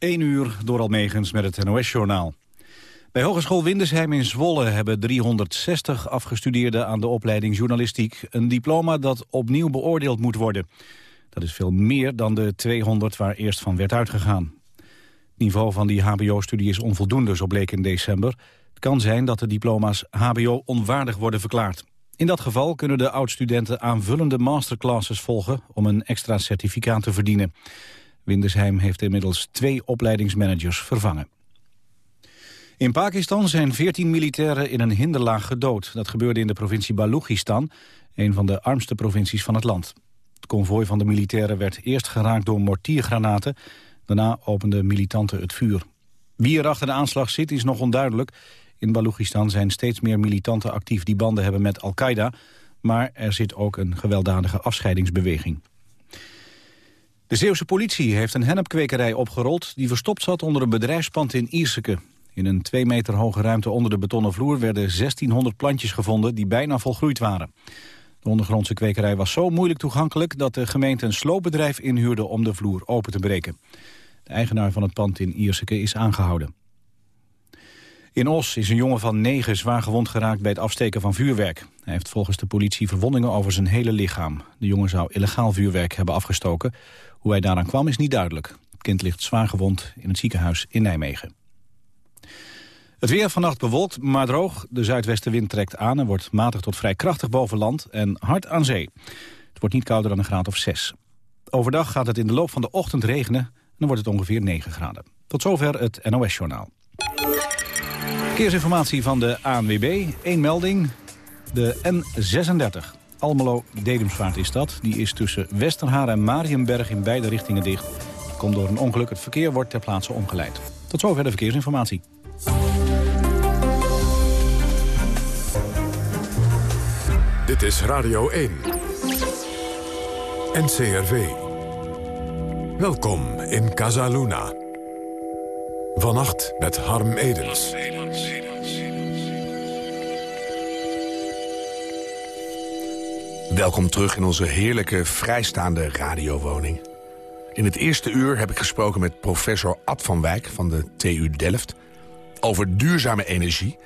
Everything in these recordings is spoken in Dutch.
1 uur door Almegens met het NOS-journaal. Bij Hogeschool Windesheim in Zwolle hebben 360 afgestudeerden aan de opleiding journalistiek een diploma dat opnieuw beoordeeld moet worden. Dat is veel meer dan de 200 waar eerst van werd uitgegaan. Het niveau van die hbo-studie is onvoldoende, zo bleek in december. Het kan zijn dat de diploma's hbo onwaardig worden verklaard. In dat geval kunnen de oud-studenten aanvullende masterclasses volgen om een extra certificaat te verdienen. Windesheim heeft inmiddels twee opleidingsmanagers vervangen. In Pakistan zijn 14 militairen in een hinderlaag gedood. Dat gebeurde in de provincie Balochistan, een van de armste provincies van het land. Het konvooi van de militairen werd eerst geraakt door mortiergranaten. Daarna openden militanten het vuur. Wie er achter de aanslag zit is nog onduidelijk. In Balochistan zijn steeds meer militanten actief die banden hebben met Al-Qaeda. Maar er zit ook een gewelddadige afscheidingsbeweging. De Zeeuwse politie heeft een hennepkwekerij opgerold... die verstopt zat onder een bedrijfspand in Ierseke. In een twee meter hoge ruimte onder de betonnen vloer... werden 1600 plantjes gevonden die bijna volgroeid waren. De ondergrondse kwekerij was zo moeilijk toegankelijk... dat de gemeente een sloopbedrijf inhuurde om de vloer open te breken. De eigenaar van het pand in Ierseke is aangehouden. In Os is een jongen van negen zwaar gewond geraakt bij het afsteken van vuurwerk. Hij heeft volgens de politie verwondingen over zijn hele lichaam. De jongen zou illegaal vuurwerk hebben afgestoken. Hoe hij daaraan kwam is niet duidelijk. Het kind ligt zwaar gewond in het ziekenhuis in Nijmegen. Het weer vannacht bewolkt, maar droog. De zuidwestenwind trekt aan en wordt matig tot vrij krachtig boven land en hard aan zee. Het wordt niet kouder dan een graad of 6. Overdag gaat het in de loop van de ochtend regenen en dan wordt het ongeveer 9 graden. Tot zover het NOS-journaal. Verkeersinformatie van de ANWB. Eén melding. De N36. Almelo-Dedemsvaart is dat. Die is tussen Westerhaar en Marienberg in beide richtingen dicht. Komt door een ongeluk. Het verkeer wordt ter plaatse omgeleid. Tot zover de verkeersinformatie. Dit is Radio 1. NCRV. Welkom in Casaluna. Vannacht met Harm Edens. Welkom terug in onze heerlijke vrijstaande radiowoning. In het eerste uur heb ik gesproken met professor Ad van Wijk van de TU Delft... over duurzame energie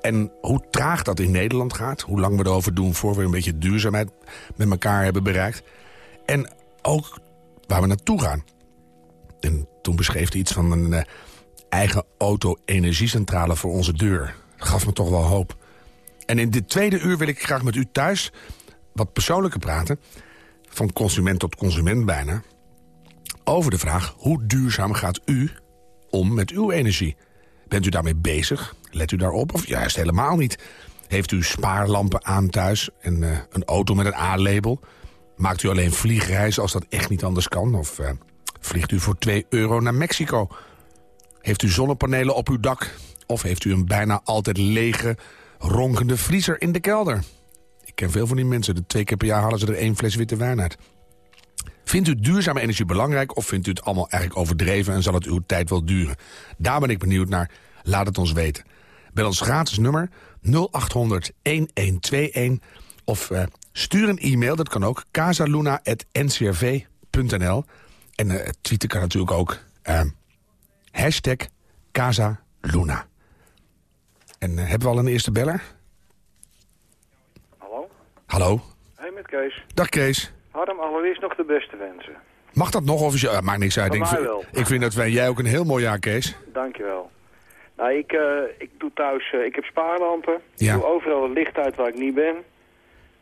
en hoe traag dat in Nederland gaat. Hoe lang we erover doen voor we een beetje duurzaamheid met elkaar hebben bereikt. En ook waar we naartoe gaan. En toen beschreef hij iets van een eh, eigen auto-energiecentrale voor onze deur. Dat gaf me toch wel hoop. En in dit tweede uur wil ik graag met u thuis wat persoonlijker praten... van consument tot consument bijna... over de vraag hoe duurzaam gaat u om met uw energie? Bent u daarmee bezig? Let u daarop? Of juist helemaal niet? Heeft u spaarlampen aan thuis en uh, een auto met een A-label? Maakt u alleen vliegreizen als dat echt niet anders kan? Of uh, vliegt u voor 2 euro naar Mexico? Heeft u zonnepanelen op uw dak? Of heeft u een bijna altijd lege, ronkende vriezer in de kelder? Ik ken veel van die mensen. De twee keer per jaar halen ze er één fles witte wijn uit. Vindt u duurzame energie belangrijk of vindt u het allemaal eigenlijk overdreven... en zal het uw tijd wel duren? Daar ben ik benieuwd naar. Laat het ons weten. Bel ons gratis nummer 0800-1121 of uh, stuur een e-mail, dat kan ook, casaluna.ncrv.nl. En uh, tweeten kan natuurlijk ook. Uh, hashtag Casaluna. En hebben we al een eerste beller? Hallo? Hey, met Kees. Dag Kees. Harm, allereerst nog de beste wensen. Mag dat nog? Of is, uh, maakt niks uit. Ik, vind- wel. ik vind dat wij, jij ook een heel mooi jaar, Kees. Dankjewel. Nou, ik, eh, ik doe thuis, eh, ik heb spaarlampen. Ja. Ik doe overal het licht uit waar ik niet ben.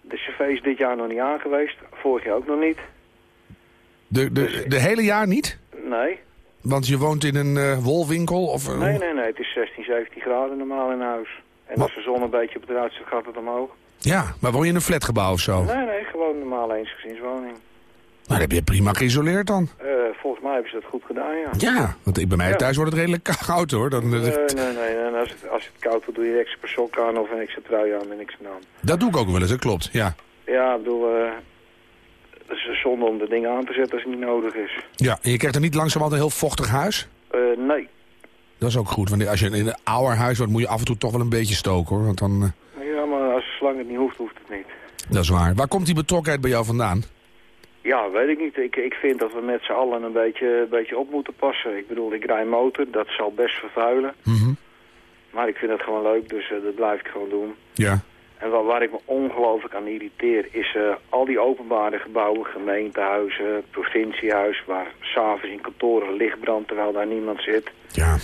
De cv is dit jaar nog niet aangeweest. Vorig jaar ook nog niet. De, de, de hele jaar niet? Nee. Want je woont in een eh, wolwinkel? Of, Nee, nee, nee. Het is 16, 17 graden normaal in huis. En Maar- als de zon een beetje op het eruit zit, gaat het omhoog. Ja, maar woon je in een flatgebouw of zo? Nee, nee, gewoon een normale eensgezinswoning. Maar heb je prima geïsoleerd dan. Eh, volgens mij hebben ze dat goed gedaan, ja. Ja, want ik, bij mij Ja. thuis wordt het redelijk koud hoor. Dan, Nee, nee, nee. Als het, als het koud wordt, doe je extra sok aan of een extra trui aan en niks aan. Dat doe ik ook wel eens, dat klopt. Ja. Ja, ik bedoel, eh, het is zonde om de dingen aan te zetten als het niet nodig is. ja, en je krijgt er niet langzamerhand een heel vochtig huis? Eh, nee. Dat is ook goed, want als je in een ouder huis wordt... moet je af en toe toch wel een beetje stoken hoor. Want dan, eh, Ja, maar als zolang het niet hoeft, hoeft het niet. dat is waar. Waar komt die betrokkenheid bij jou vandaan? Ja, weet ik niet. Ik, ik vind dat we met z'n allen een beetje, een beetje op moeten passen. Ik bedoel, ik rij motor, dat zal best vervuilen. Mhm. Maar ik vind het gewoon leuk, dus eh, dat blijf ik gewoon doen. Ja. En waar, waar ik me ongelooflijk aan irriteer is eh, al die openbare gebouwen, gemeentehuizen, provinciehuis, waar s'avonds in kantoren licht brandt terwijl daar niemand zit. Ja.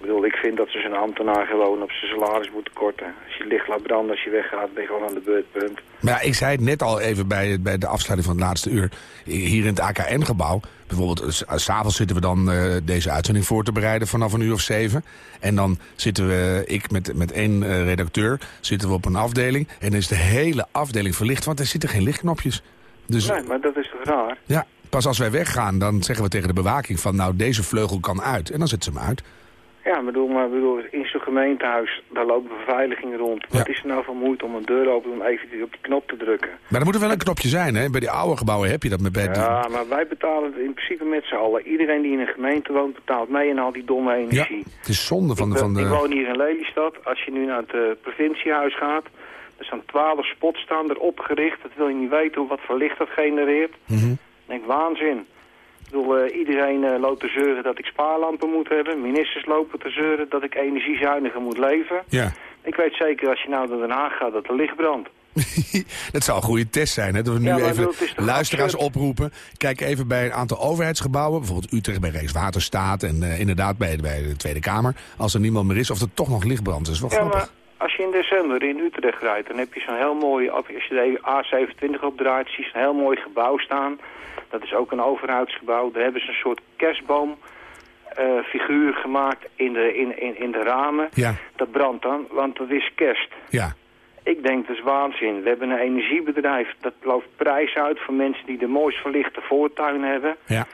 Ik bedoel, ik vind dat ze zijn ambtenaar gewoon op zijn salaris moeten korten. Als je licht laat branden, als je weggaat, ben je gewoon aan de beurtpunt. Maar ja, ik zei het net al even bij, bij de afsluiting van het laatste uur. Hier in het AKN-gebouw, bijvoorbeeld, s- s'avonds zitten we dan eh, deze uitzending voor te bereiden vanaf een uur of zeven. En dan zitten we, ik met, met één eh, redacteur, zitten we op een afdeling. En dan is de hele afdeling verlicht, want er zitten geen lichtknopjes. Dus Nee, maar dat is toch raar? ja, pas als wij weggaan, dan zeggen we tegen de bewaking van... nou, deze vleugel kan uit. En dan zetten ze hem uit. Ja, bedoel, maar bedoel, in zo'n gemeentehuis, daar loopt beveiliging rond. Ja. Wat is er nou van moeite om een deur open om even op die knop te drukken? Maar er moet er wel een knopje zijn, hè? Bij die oude gebouwen heb je dat met bij die- Ja, maar wij betalen het in principe met z'n allen. Iedereen die in een gemeente woont betaalt mee en al die domme Ja, energie. het is zonde van ik, de... Van ik de... woon hier in Lelystad. Als je nu naar het eh, provinciehuis gaat, er staan twaalf spots staan er opgericht. Dat wil je niet weten hoe wat voor licht dat genereert. Mhm. Ik denk, waanzin. Ik bedoel, eh, iedereen eh, loopt te zeuren dat ik spaarlampen moet hebben. Ministers lopen te zeuren dat ik energiezuiniger moet leven. Ja. Ik weet zeker als je nou naar Den Haag gaat dat er licht brandt. dat zou een goede test zijn, hè? Dat we nu Ja, even luisteraars absurd? oproepen. Kijk even bij een aantal overheidsgebouwen. Bijvoorbeeld Utrecht bij Rijkswaterstaat. En eh, inderdaad bij, bij de Tweede Kamer. Als er niemand meer is, of er toch nog licht brandt. Dat is wel Ja, grappig. maar als je in december in Utrecht rijdt, dan heb je zo'n heel mooi, als je de A27 opdraait, zie je zo'n heel mooi gebouw staan. Dat is ook een overheidsgebouw. Daar hebben ze een soort kerstboom eh, figuur gemaakt in de, in, in, in de ramen. Ja, Dat brandt dan, want het is kerst. ja. Ik denk, dat is waanzin. We hebben een energiebedrijf, dat looft prijs uit voor mensen die de mooist verlichte voortuin hebben. ja.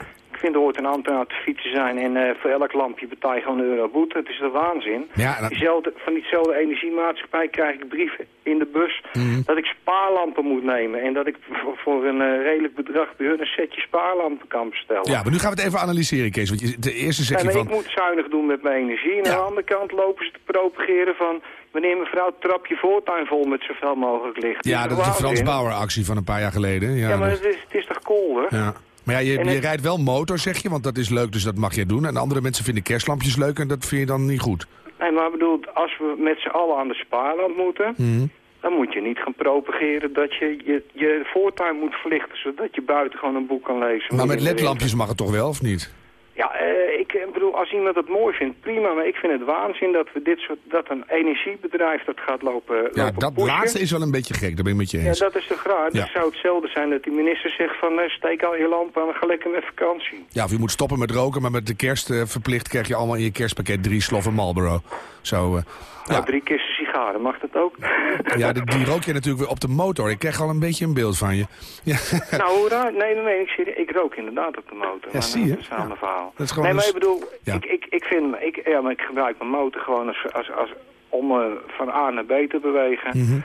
Ik vind er hoort een ambtenaar te fietsen zijn en eh, voor elk lampje betaal je gewoon een euro boete. Het is een waanzin. Ja, dat- Diezelfde, van diezelfde energiemaatschappij krijg ik brieven in de bus Mhm. dat ik spaarlampen moet nemen. En dat ik voor, voor een eh, redelijk bedrag bij hun een setje spaarlampen kan bestellen. Ja, maar nu gaan we het even analyseren, Kees. Want je, de eerste zeg En je ik van... moet zuinig doen met mijn energie. En Ja. aan de andere kant lopen ze te propageren van... Meneer, mevrouw, trap je voortuin vol met zoveel mogelijk licht. Ja, dat is de Frans. Bauer actie van een paar jaar geleden. Ja, Ja, maar dat- het is, het is toch kolder? ja. Maar ja, je, En je het- rijdt wel motor, zeg je, want dat is leuk, dus dat mag je doen. En andere mensen vinden kerstlampjes leuk en dat vind je dan niet goed. Nee, maar bedoel, als we met z'n allen aan de spaarlamp moeten... Mhm. dan moet je niet gaan propageren dat je je, je voortuin moet verlichten... zodat je buiten gewoon een boek kan lezen. Maar met ledlampjes mag het toch wel, of niet? Ja, eh, ik bedoel, als iemand het mooi vindt, prima. Maar ik vind het waanzin dat we dit soort, dat een energiebedrijf dat gaat lopen, Ja, lopen dat pushen. laatste is wel een beetje gek, daar ben ik met je Ja, eens. dat is toch raar? Ja. Dat zou hetzelfde zijn dat die minister zegt van... eh, steek al je lamp aan en ga lekker met vakantie. Ja, of je moet stoppen met roken, maar met de kerst eh, verplicht krijg je allemaal in je kerstpakket drie sloffen Marlboro. Zo, eh, Nou, ja, drie kisten sigaren, mag dat ook? ja die, die rook je natuurlijk weer op de motor. Ik krijg al een beetje een beeld van je. Ja, nou, raar? Nee, nee, nee, ik, zie, ik rook inderdaad op de motor. maar zie je. Dat is een ander Ja. verhaal. Dat is gewoon nee, maar een ik bedoel, Ja. ik, ik, ik, vind, ik, ja, maar ik gebruik mijn motor gewoon als, als, als, om eh, van A naar B te bewegen. Mhm.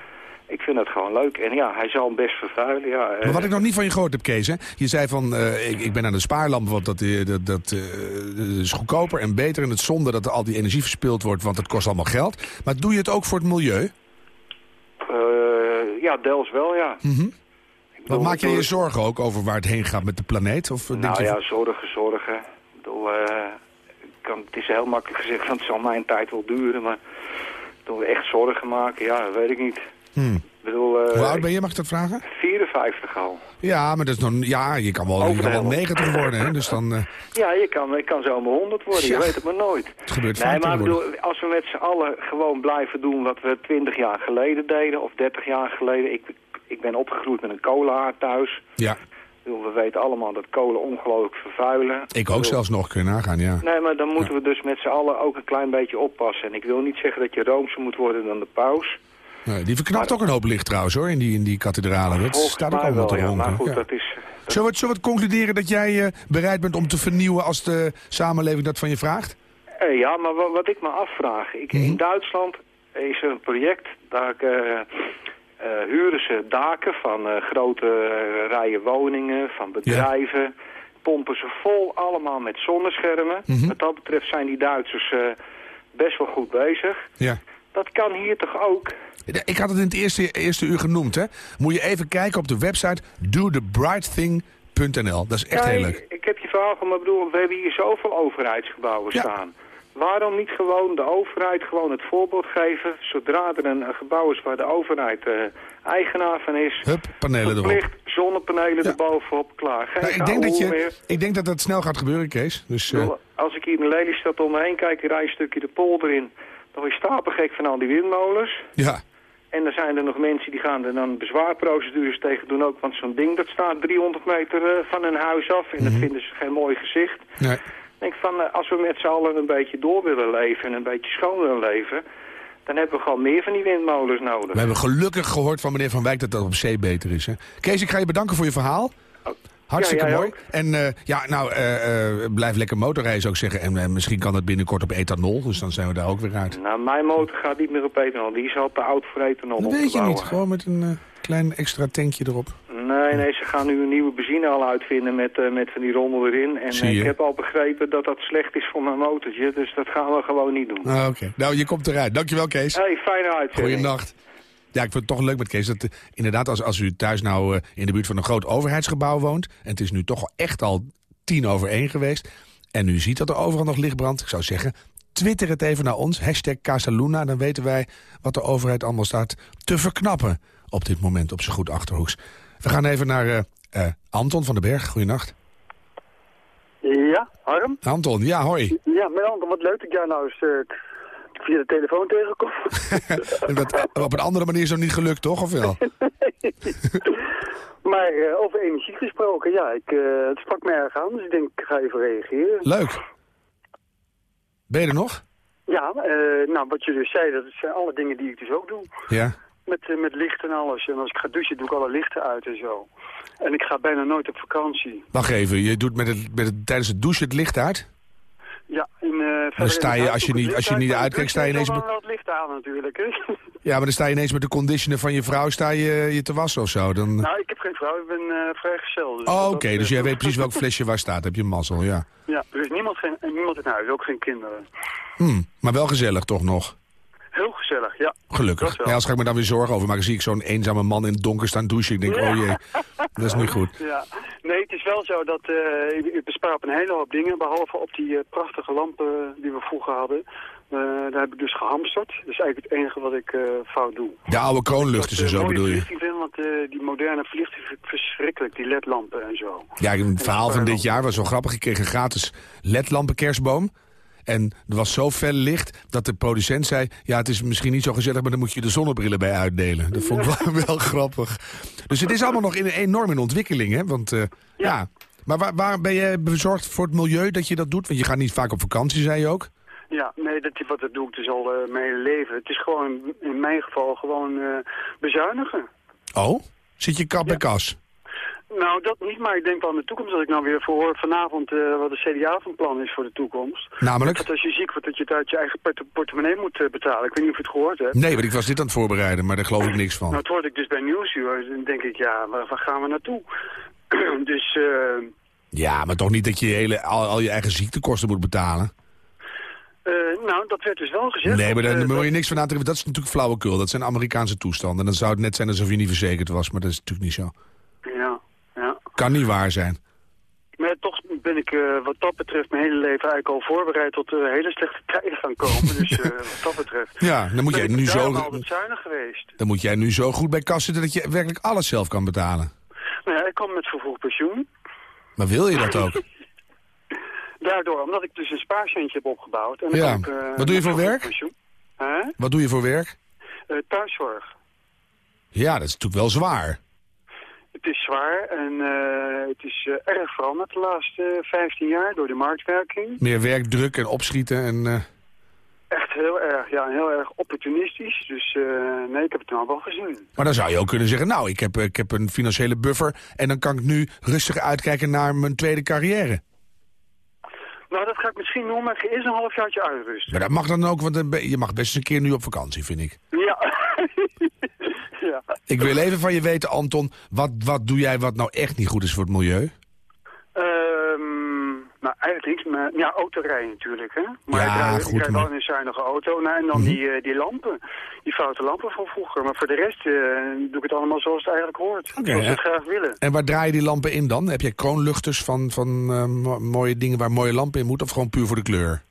Ik vind dat gewoon leuk. En ja, hij zal hem best vervuilen. Ja, eh, Maar wat ik nog niet van je gehoord heb, Kees, hè? je zei van, eh, ik, ik ben aan de spaarlamp, want dat, eh, dat, dat eh, is goedkoper en beter. En het zonde dat er al die energie verspild wordt, want het kost allemaal geld. Maar doe je het ook voor het milieu? eh, ja, deels wel, ja. Ik Wat maak je je zorgen ook over waar het heen gaat met de planeet? Of, eh, denk Nou je ja, zorgen, zorgen. Ik bedoel, eh, kan, het is heel makkelijk gezegd, want het zal mijn tijd wel duren. Maar doen we echt zorgen maken? Ja, dat weet ik niet. Hmm. Bedoel, eh, Hoe oud ben je, mag ik dat vragen? 54 al. Ja, maar dat is nog, ja, je kan wel, je Over kan de wel helft. 90 worden, hè? dus dan eh, Ja, je kan, je kan zomaar 100 worden, Ja. je weet het maar nooit. het gebeurt Nee, maar bedoel, als we met z'n allen gewoon blijven doen wat we 20 jaar geleden deden, of 30 jaar geleden. Ik, ik ben opgegroeid met een kolenhaard thuis. Ja, bedoel, we weten allemaal dat kolen ongelooflijk vervuilen. ik ook bedoel, zelfs nog kunnen nagaan, ja. Nee, maar dan moeten we dus met z'n allen ook een klein beetje oppassen. En ik wil niet zeggen dat je roomser moet worden dan de paus. Nee, die verknapt ook een hoop licht trouwens, hoor, in die, in die kathedralen. Dat staat ook allemaal wel, te ja. ronken. Maar goed, Ja. dat is... dat- Zullen we, zullen we het concluderen dat jij eh, bereid bent om te vernieuwen als de samenleving dat van je vraagt? Eh, ja, maar wat, wat ik me afvraag... Ik, Mhm. In Duitsland is er een project, daar eh, eh, huren ze daken van eh, grote eh, rijen woningen, van bedrijven... pompen ze vol allemaal met zonneschermen. Mhm. Wat dat betreft zijn die Duitsers eh, best wel goed bezig. Ja. Dat kan hier toch ook? Ik had het in het eerste, eerste uur genoemd, hè. Moet je even kijken op de website dothebrightthing.nl. Dat is echt Ja, heel ik- leuk. Ik, heb je verhaal van, maar bedoel, we hebben hier zoveel overheidsgebouwen Ja. staan. Waarom niet gewoon de overheid gewoon het voorbeeld geven... zodra er een, een gebouw is waar de overheid eh, eigenaar van is... Hup, panelen erop. zonnepanelen Ja. erbovenop, klaar. Geen Nou, ik, denk dat je, meer. ik denk dat dat snel gaat gebeuren, Kees. Dus, Ik eh, Als ik hier in Lelystad om me heen kijk, ik rij een stukje de polder in... dan word je stapelgek van al die windmolens... ja. En dan zijn er nog mensen die gaan er dan bezwaarprocedures tegen doen ook. Want zo'n ding dat staat 300 meter eh, van hun huis af. En dat Mhm. vinden ze geen mooi gezicht. Nee. Ik denk van, eh, als we met z'n allen een beetje door willen leven en een beetje schoon willen leven... dan hebben we gewoon meer van die windmolens nodig. We hebben gelukkig gehoord van meneer Van Wijk dat dat op zee beter is. Hè? Kees, ik ga je bedanken voor je verhaal. Hartstikke Ja, mooi. ook. En eh, ja, nou, eh, eh, blijf lekker motorrijden zou ik zeggen. En misschien kan het binnenkort op ethanol, dus dan zijn we daar ook weer uit. Nou, mijn motor gaat niet meer op ethanol. Die is al te oud voor ethanol Dat weet je niet. Gewoon met een klein extra tankje erop. Nee, nee, ze gaan nu een nieuwe benzine al uitvinden met, met van die rommel erin. En ik heb al begrepen dat dat slecht is voor mijn motortje. Dus dat gaan we gewoon niet doen. Ah, Oké. Nou, je komt eruit. Dankjewel, Kees. Hey, fijne uitzending. Goeienacht. Ja, ik vind het toch leuk met Kees. Dat, eh, inderdaad, als, als u thuis nou eh, in de buurt van een groot overheidsgebouw woont... en het is nu toch echt al tien over één geweest... en u ziet dat er overal nog licht brandt, ik zou zeggen... twitter het even naar ons, hashtag Casaluna... dan weten wij wat de overheid allemaal staat te verknappen... op dit moment op zijn goed Achterhoeks. We gaan even naar eh, Anton van den Berg. Goeienacht. Ja, Harm? Anton, ja, hoi. Ja, met Anton, wat leuk dat ik jou nou eens via de telefoon tegenkom. En dat, op een andere manier is niet gelukt, toch? Of wel? maar eh, over energie gesproken, ja, ik, eh, het sprak me erg aan, dus ik denk, ik ga even reageren. Leuk. Ben je er nog? Ja, eh, nou, wat je dus zei, dat zijn alle dingen die ik dus ook doe. Ja. Met, eh, met licht en alles. En als ik ga douchen, doe ik alle lichten uit en zo. En ik ga bijna nooit op vakantie. Wacht even, je doet met het, met het, tijdens het douchen het licht uit? Ja, eh, verder sta je, in het als je niet- als je niet uitkijkt, sta je ineens dan wel het licht aan natuurlijk, hè. Ja, maar dan sta je ineens met de conditioner van je vrouw sta je, je te wassen of zo. Dan... nou, ik heb geen vrouw, ik ben eh vrijgezel. Dus oh, oké, dat dus jij weet precies welk flesje waar staat. Heb je mazzel, ja. Ja, er is niemand, geen, niemand in huis, ook geen kinderen. Hm, maar wel gezellig toch nog. Heel gezellig, ja. Gelukkig. Ja, als ga ik me dan weer zorgen over maken, zie ik zo'n eenzame man in het donker staan douchen. Ik denk, Ja. oh jee, dat is niet goed. Ja, nee, het is wel zo dat eh ik, ik bespaar op een hele hoop dingen, behalve op die eh, prachtige lampen die we vroeger hadden. Eh, daar heb ik dus gehamsterd. Dat is eigenlijk het enige wat ik eh, fout doe. De oude kroonluchters en Dat, zo eh, bedoel je. verlichting vind, want eh, die moderne verlichting vind ik verschrikkelijk, die ledlampen en zo. Ja, het verhaal van dit jaar was wel grappig. Ik kreeg een gratis ledlampen kerstboom. En er was zo fel licht dat de producent zei... ja, het is misschien niet zo gezellig, maar dan moet je de zonnebrillen bij uitdelen. Dat vond ik wel, wel grappig. Dus het is allemaal nog in, enorm in ontwikkeling, hè? Want, eh, ja. Maar waar, waar ben je bezorgd voor het milieu dat je dat doet? Want je gaat niet vaak op vakantie, zei je ook. Ja, nee, dat, wat dat doe ik dus al eh, mijn hele leven. Het is gewoon, in mijn geval, gewoon eh, bezuinigen. Oh? Zit je kap bij kas? Nou, dat niet, maar ik denk wel aan de toekomst. Dat ik nou weer verhoor vanavond eh, wat de CDA van plan is voor de toekomst. Namelijk? Dat als je ziek wordt, dat je het uit je eigen port- portemonnee moet eh, betalen. Ik weet niet of je het gehoord hebt. Nee, want ik was dit aan het voorbereiden, maar daar geloof ik niks van. Nou, het hoorde ik dus bij Nieuwsuur. Dan denk ik, ja, waar, waar gaan we naartoe? dus, eh, Ja, maar toch niet dat je hele, al, al je eigen ziektekosten moet betalen? nou, dat werd dus wel gezegd. Nee, maar daar moet je niks van aantrekken. Dat is natuurlijk flauwekul. Dat zijn Amerikaanse toestanden. Dan zou het net zijn alsof je niet verzekerd was. Maar dat is natuurlijk niet zo. Kan niet waar zijn. Maar toch ben ik eh, wat dat betreft mijn hele leven eigenlijk al voorbereid tot er hele slechte tijden gaan komen. Dus eh, wat dat betreft. Ja, dan moet, ben jij nu zo, altijd zuinig geweest. dan moet jij nu zo goed bij kas zitten dat je werkelijk alles zelf kan betalen. Nou ja, ik kwam met vervroegd pensioen. Maar wil je dat ook? Daardoor, omdat ik dus een spaarcentje heb opgebouwd. En Ja. Wat doe je voor werk? Pensioen. Hè? Wat doe je voor werk? Thuiszorg. Ja, dat is natuurlijk wel zwaar. Het is zwaar en eh, het is eh, erg veranderd de laatste 15 jaar door de marktwerking. Meer werkdruk en opschieten en... eh, Echt heel erg, ja, heel erg opportunistisch. Dus eh, nee, ik heb het nou wel gezien. Maar dan zou je ook kunnen zeggen... nou, ik heb, ik heb een financiële buffer... en dan kan ik nu rustig uitkijken naar mijn tweede carrière. Nou, dat ga ik misschien doen, maar ik ga eerst een halfjaartje uitrusten. Maar dat mag dan ook, want je mag best eens een keer nu op vakantie, vind ik. Ja. ja. Ik wil even van je weten, Anton, wat, wat doe jij wat nou echt niet goed is voor het milieu? Ehm, nou, eigenlijk niks. Maar, ja, autorijden natuurlijk, hè. Maar Ja, ik rijd, goed, ik rijd maar- wel in een zuinige auto. Nou, en dan die, eh, die lampen. Die foute lampen van vroeger. Maar voor de rest eh, doe ik het allemaal zoals het eigenlijk hoort. Oké, zoals we het graag willen. En waar draai je die lampen in dan? Heb je kroonluchters van, van eh, mo- mooie dingen waar mooie lampen in moeten? Of gewoon puur voor de kleur?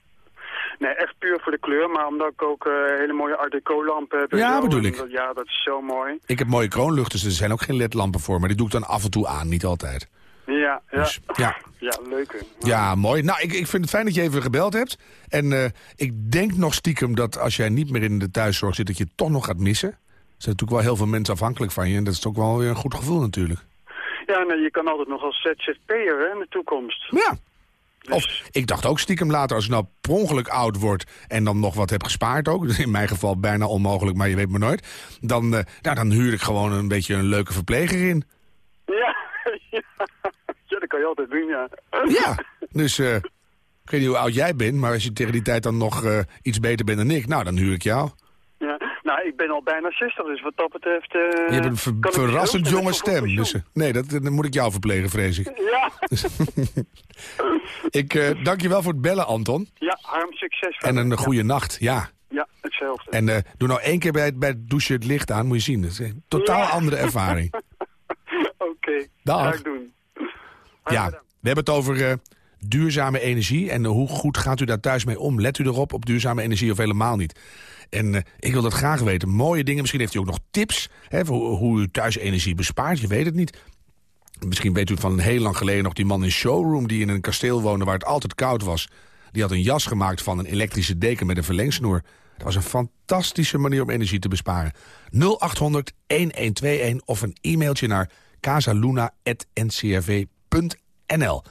Puur voor de kleur. Maar omdat ik ook eh, hele mooie Art Deco lampen heb. Ja, bedoel ik. dat- Ja, dat is zo mooi. Ik heb mooie kroonluchters, er zijn ook geen ledlampen voor. Maar die doe ik dan af en toe aan, niet altijd. Ja, ja. Dus, ja. Ja, leuke. Ja, mooi. Nou, ik, ik vind het fijn dat je even gebeld hebt. En eh, ik denk nog stiekem dat als jij niet meer in de thuiszorg zit... dat je het toch nog gaat missen. Er zijn natuurlijk wel heel veel mensen afhankelijk van je. En dat is ook wel weer een goed gevoel natuurlijk. Ja, nee, je kan altijd nog als ZZP'er in de toekomst. Ja. Dus- Of ik dacht ook stiekem later, als ik nou per ongeluk oud word... en dan nog wat heb gespaard ook, dus in mijn geval bijna onmogelijk, maar je weet maar nooit... dan, eh, nou, dan huur ik gewoon een beetje een leuke verpleger in. Ja, ja. ja, dat kan je altijd doen, ja. Ja, dus eh, ik weet niet hoe oud jij bent... maar als je tegen die tijd dan nog eh, iets beter bent dan ik... nou, dan huur ik jou. Ja. Nou, ik ben al bijna 60, dus wat dat betreft... eh, Je hebt een ver- verrassend jonge stem. Dus, eh, nee, dat, dan moet ik jou verplegen, vrees ik. Ja, Ik eh, dank je wel voor het bellen, Anton. ja, Harm, succes. En een goede nacht, ja. Ja, hetzelfde. En eh, doe nou één keer bij het, bij het douchen het licht aan, moet je zien. Dat is een totaal Ja. andere ervaring. Oké, Dag. ga ik doen. Ja, we hebben het over eh, duurzame energie. En eh, hoe goed gaat u daar thuis mee om? Let u erop op duurzame energie of helemaal niet? En eh, ik wil dat graag weten. Mooie dingen. Misschien heeft u ook nog tips hè, voor hoe, u thuis energie bespaart. Je weet het niet. Misschien weet u van heel lang geleden nog die man in Showroom... die in een kasteel woonde waar het altijd koud was. Die had een jas gemaakt van een elektrische deken met een verlengsnoer. Dat was een fantastische manier om energie te besparen. 0800 1121 of een e-mailtje naar casaluna.ncrv.nl.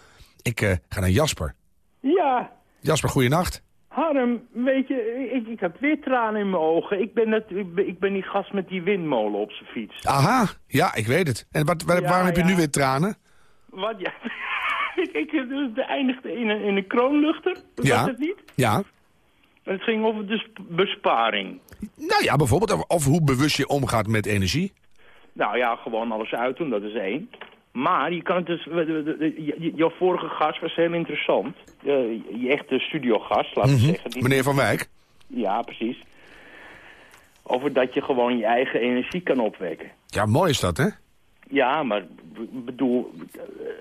Ik eh, ga naar Jasper. Ja, Jasper, goeienacht. Harm, weet je, ik, ik heb weer tranen in mijn ogen. Ik ben, het, ik, ben, ik ben die gast met die windmolen op zijn fiets. Aha, ja, ik weet het. En wat, waar- Ja, waarom heb je nu weer tranen? Wat, ja. ik, ik het eindigde in een, in een kroonluchter, was Ja. het niet? Ja, Het ging over de sp- besparing. nou ja, bijvoorbeeld. Of, of hoe bewust je omgaat met energie. Nou ja, gewoon alles uitdoen, dat is één. Maar je kan het dus... Jouw vorige gast was heel interessant. Je, je echte studiogast, laten we zeggen. Die- Mhm. Meneer Van Wijk. Ja, precies. Over dat je gewoon je eigen energie kan opwekken. Ja, mooi is dat, hè? Ja, maar bedoel,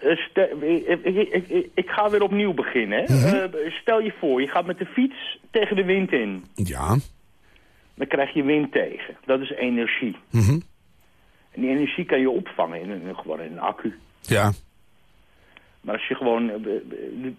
eh, ik, ik, ik, ik- ik ga weer opnieuw beginnen. hè. Mhm. Eh, stel je voor, je gaat met de fiets tegen de wind in. Ja. Dan krijg je wind tegen. Dat is energie. Mhm. En die energie kan je opvangen in een, gewoon in een accu. Ja. Maar als je gewoon... eh,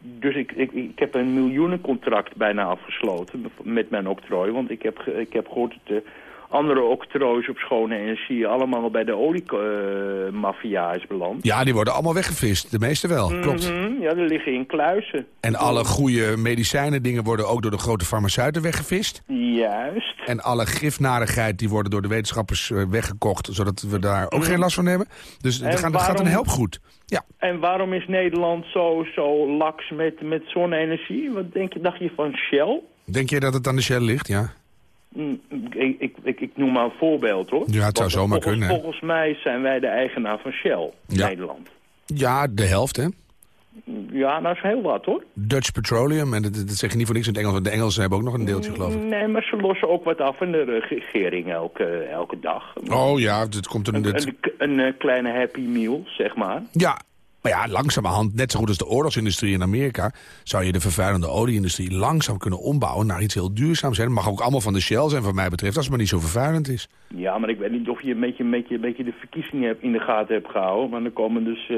Dus ik, ik, ik heb een miljoenencontract bijna afgesloten met mijn octrooi. Want ik heb, ik heb gehoord dat de andere octroois op schone energie... allemaal bij de oliemafia is beland. Ja, die worden allemaal weggevist. De meeste wel, klopt. Mhm, ja, die liggen in kluizen. En alle goede medicijnen dingen worden ook door de grote farmaceuten weggevist. Juist. En alle gifnarigheid die worden door de wetenschappers eh, weggekocht... zodat we daar ook geen last van hebben. Dus er En gaat, gaat een helpgoed. Ja. En waarom is Nederland zo, zo laks met, met zonne-energie? Wat denk je, dacht je van Shell? Denk je dat het aan de Shell ligt? Ja. Mm, Ik, ik, ik, noem maar een voorbeeld, hoor. Ja, het zou zomaar volgens, kunnen, hè? Volgens mij zijn wij de eigenaar van Shell, Ja. Nederland. Ja, de helft, hè? Ja, dat is heel wat, hoor. Dutch Petroleum, en dat, dat zeg je niet voor niks in het Engels... want de Engelsen hebben ook nog een deeltje, geloof ik. Nee, maar ze lossen ook wat af in de regering elke, elke dag. Oh ja, het komt er... Een, een, een, eh, kleine happy meal, zeg maar. Ja, maar ja, langzamerhand, net zo goed als de oorlogsindustrie in Amerika... zou je de vervuilende olieindustrie langzaam kunnen ombouwen naar iets heel duurzaams. Het mag ook allemaal van de Shell zijn, wat mij betreft, als het maar niet zo vervuilend is. Ja, maar ik weet niet of je een beetje, een beetje, een beetje de verkiezingen in de gaten hebt gehouden. Maar er komen dus eh,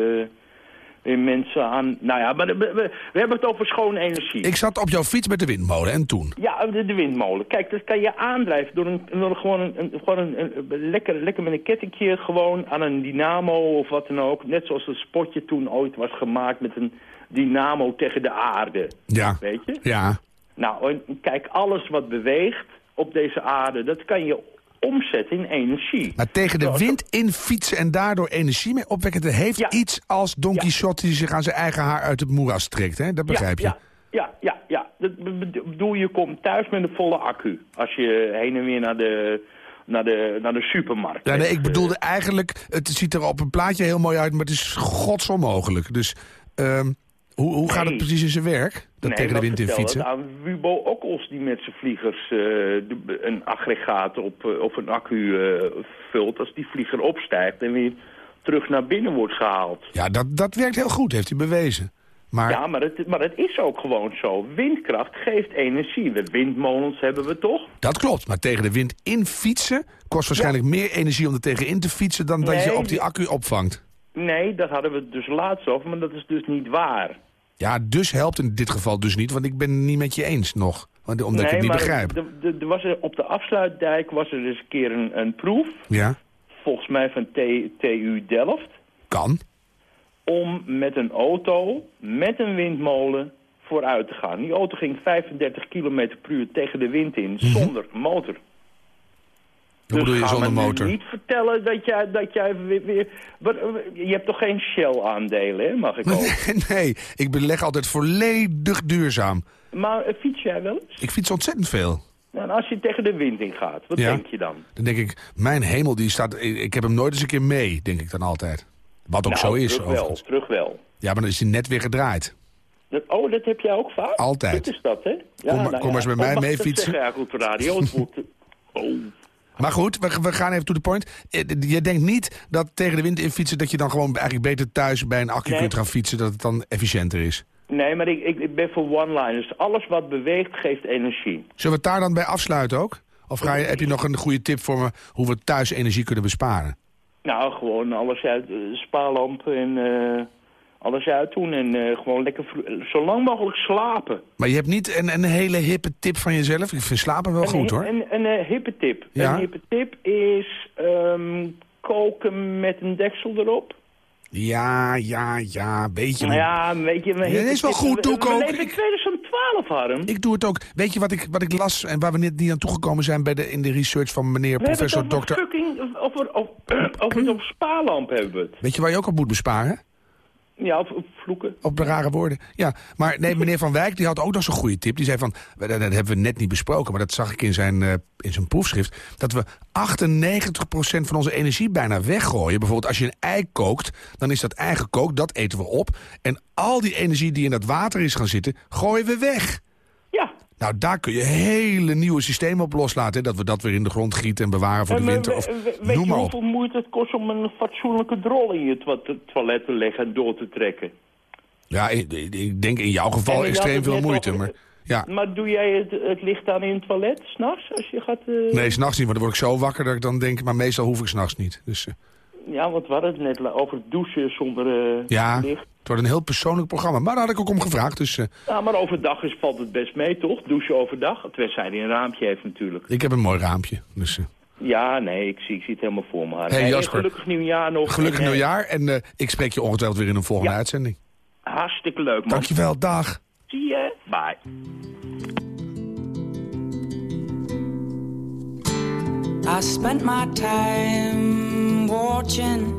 weer mensen aan... Nou ja, maar we, we, we hebben het over schone energie. Ik zat op jouw fiets met de windmolen en toen? Ja, de, de windmolen. Kijk, dat kan je aandrijven door, een, door gewoon, een, een- gewoon een, een- lekker, lekker met een kettingje gewoon aan een dynamo of wat dan ook. Net zoals het spotje toen ooit was gemaakt met een dynamo tegen de aarde. Ja. Weet je? Ja. Nou, en kijk, alles wat beweegt op deze aarde, dat kan je omzetten in energie. Maar tegen de Zoals- wind in fietsen en daardoor energie mee opwekken... dat heeft Ja. iets als Don Ja. Quixote die zich aan zijn eigen haar uit het moeras trekt. Hè? Dat begrijp je. Ja, ja, ja. Dat be- be- bedoel, je komt thuis met een volle accu. Als je heen en weer naar de, naar de, naar de supermarkt Ja, nee, bent. ik bedoelde eigenlijk, het ziet er op een plaatje heel mooi uit, maar het is godsonmogelijk. Dus ehm, Hoe, hoe gaat het precies in zijn werk? Dat tegen de wind in fietsen? aan Wubo Okkels die met zijn vliegers eh, de- een aggregaat op, eh, of een accu eh, vult als die vlieger opstijgt en weer terug naar binnen wordt gehaald. Ja, dat, dat werkt heel goed, heeft hij bewezen. Maar Ja, maar het, maar het is ook gewoon zo. Windkracht geeft energie. De windmolens hebben we toch? dat klopt. Maar tegen de wind in fietsen kost waarschijnlijk meer energie om er tegenin te fietsen... dan dat je op die die- accu opvangt. Nee, daar hadden we het dus laatst over, maar dat is dus niet waar. Ja, dus helpt in dit geval dus niet, want ik ben het niet met je eens nog. Omdat ik het niet maar begrijp. er was er, op de afsluitdijk was er dus een keer een, een proef, Ja, volgens mij van T- TU Delft, kan. om met een auto, met een windmolen, vooruit te gaan. Die auto ging 35 km per uur tegen de wind in, zonder motor. Hoe bedoel je ga zonder motor? niet vertellen dat jij, dat jij weer... je hebt toch geen Shell-aandelen, hè, mag ik ook? nee, ik beleg altijd volledig duurzaam. maar eh, fiets jij wel eens? Ik fiets ontzettend veel. Nou, en als je tegen de wind in gaat, wat Ja. denk je dan? Dan denk ik, mijn hemel, die staat, ik heb hem nooit eens een keer mee, denk ik dan altijd. Wat ook nou, zo is, terug wel, terug wel. Ja, maar dan is hij net weer gedraaid. Dat, oh, dat heb jij ook vaak? Altijd. Goed is dat, hè? Ja, Kom maar- kom eens met mij Oh, mee fietsen? zeggen op de radio? Het wordt, oh. Maar goed, we, we gaan even to the point. Eh, Je denkt niet dat tegen de wind in fietsen... dat je dan gewoon eigenlijk beter thuis bij een accu Nee. kunt gaan fietsen... dat het dan efficiënter is. Nee, maar ik, ik, ik ben voor one-liners. Alles wat beweegt geeft energie. Zullen we het daar dan bij afsluiten ook? Of ga je, heb je nog een goede tip voor me hoe we thuis energie kunnen besparen? Nou, gewoon alles uit, eh, spaarlamp en eh, alles uit doen. En eh, gewoon lekker zo lang mogelijk slapen. Maar je hebt niet een, een hele hippe tip van jezelf? Ik vind slapen wel goed hoor. Een, een, een hippe tip. Ja? Een hippe tip is ehm, koken met een deksel erop. Ja, ja, ja, beetje. Nou ja, weet je... een Ja, dat hippe is wel goed, we- doe ik we ook. leven in Ik- 2012, Harm. Ik doe het ook. Weet je wat ik, wat ik las en waar we net niet aan toegekomen zijn... Bij de, in de research van meneer We professor het dokter... fucking... Over, over, over, het op spaarlamp hebben we het. Weet je waar je ook op moet besparen? Ja, of vloeken. Op de rare woorden. Ja, maar nee, meneer Van Wijk die had ook nog zo'n goede tip. Die zei van, dat dat hebben we net niet besproken... maar dat zag ik in zijn, eh, in zijn proefschrift... dat we 98% van onze energie bijna weggooien. Bijvoorbeeld als je een ei kookt, dan is dat ei gekookt, dat eten we op. En al die energie die in dat water is gaan zitten, gooien we weg. Nou, daar kun je hele nieuwe systemen op loslaten. Hè? Dat we dat weer in de grond gieten en bewaren voor de En winter. Of, we- weet je hoeveel moeite het kost om een fatsoenlijke drol in je toilet- te leggen en door te trekken? Ja, ik, ik- denk in jouw geval extreem veel moeite. Maar, ja. Maar doe jij het, het licht aan in het toilet, s'nachts, als je gaat... eh, Nee, s'nachts niet, want dan word ik zo wakker dat ik dan denk... maar meestal hoef ik s'nachts niet. Dus eh, Ja, want we hadden het net over douchen zonder eh, ja, licht. Het wordt een heel persoonlijk programma. Maar daar had ik ook om gevraagd, dus eh, Ja, maar overdag is, valt het best mee, toch? Douchen overdag. Tenzij hij een raampje heeft natuurlijk. ik heb een mooi raampje. Dus, eh, Ja, nee, ik zie, ik zie het helemaal voor me. Hey, Nee, Jasper. Gelukkig nieuwjaar nog. gelukkig En, eh, nieuwjaar en eh, ik spreek je ongetwijfeld weer in een volgende Ja. uitzending. Hartstikke leuk, man. Dankjewel, dag. Zie je. Bye. I spent my time watching